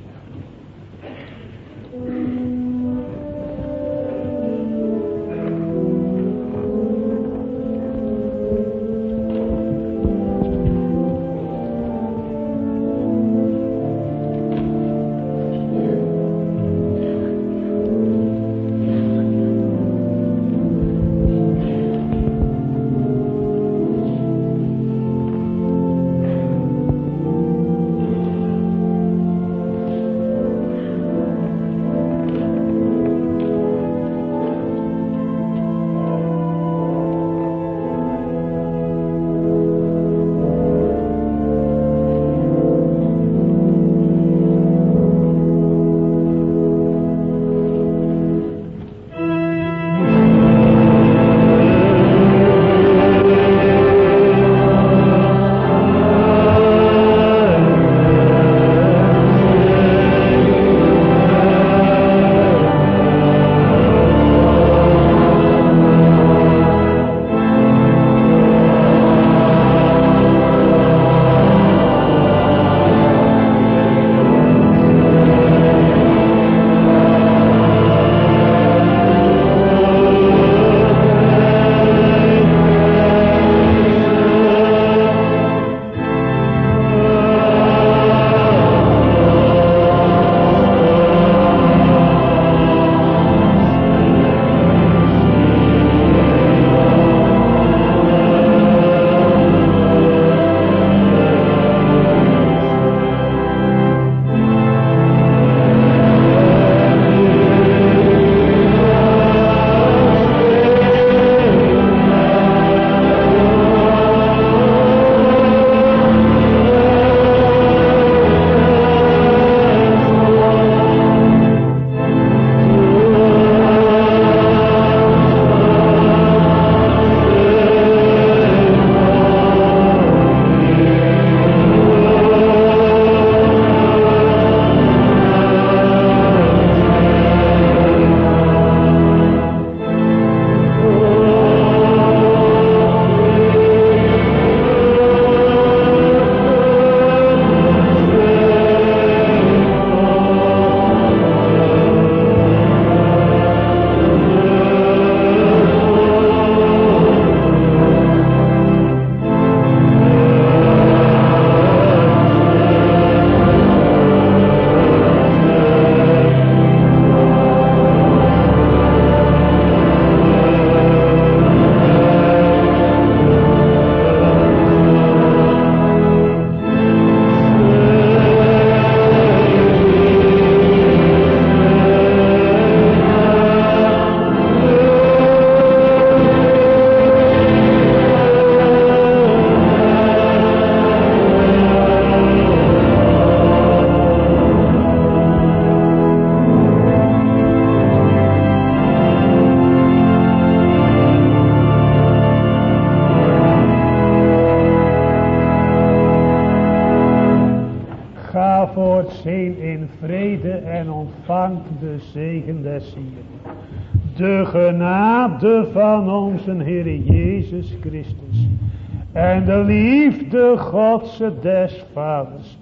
Godse des Vaders.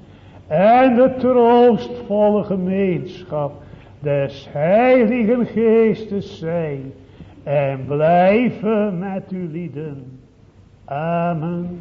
en de troostvolle gemeenschap des Heiligen Geestes zijn en blijven met u lieden. Amen.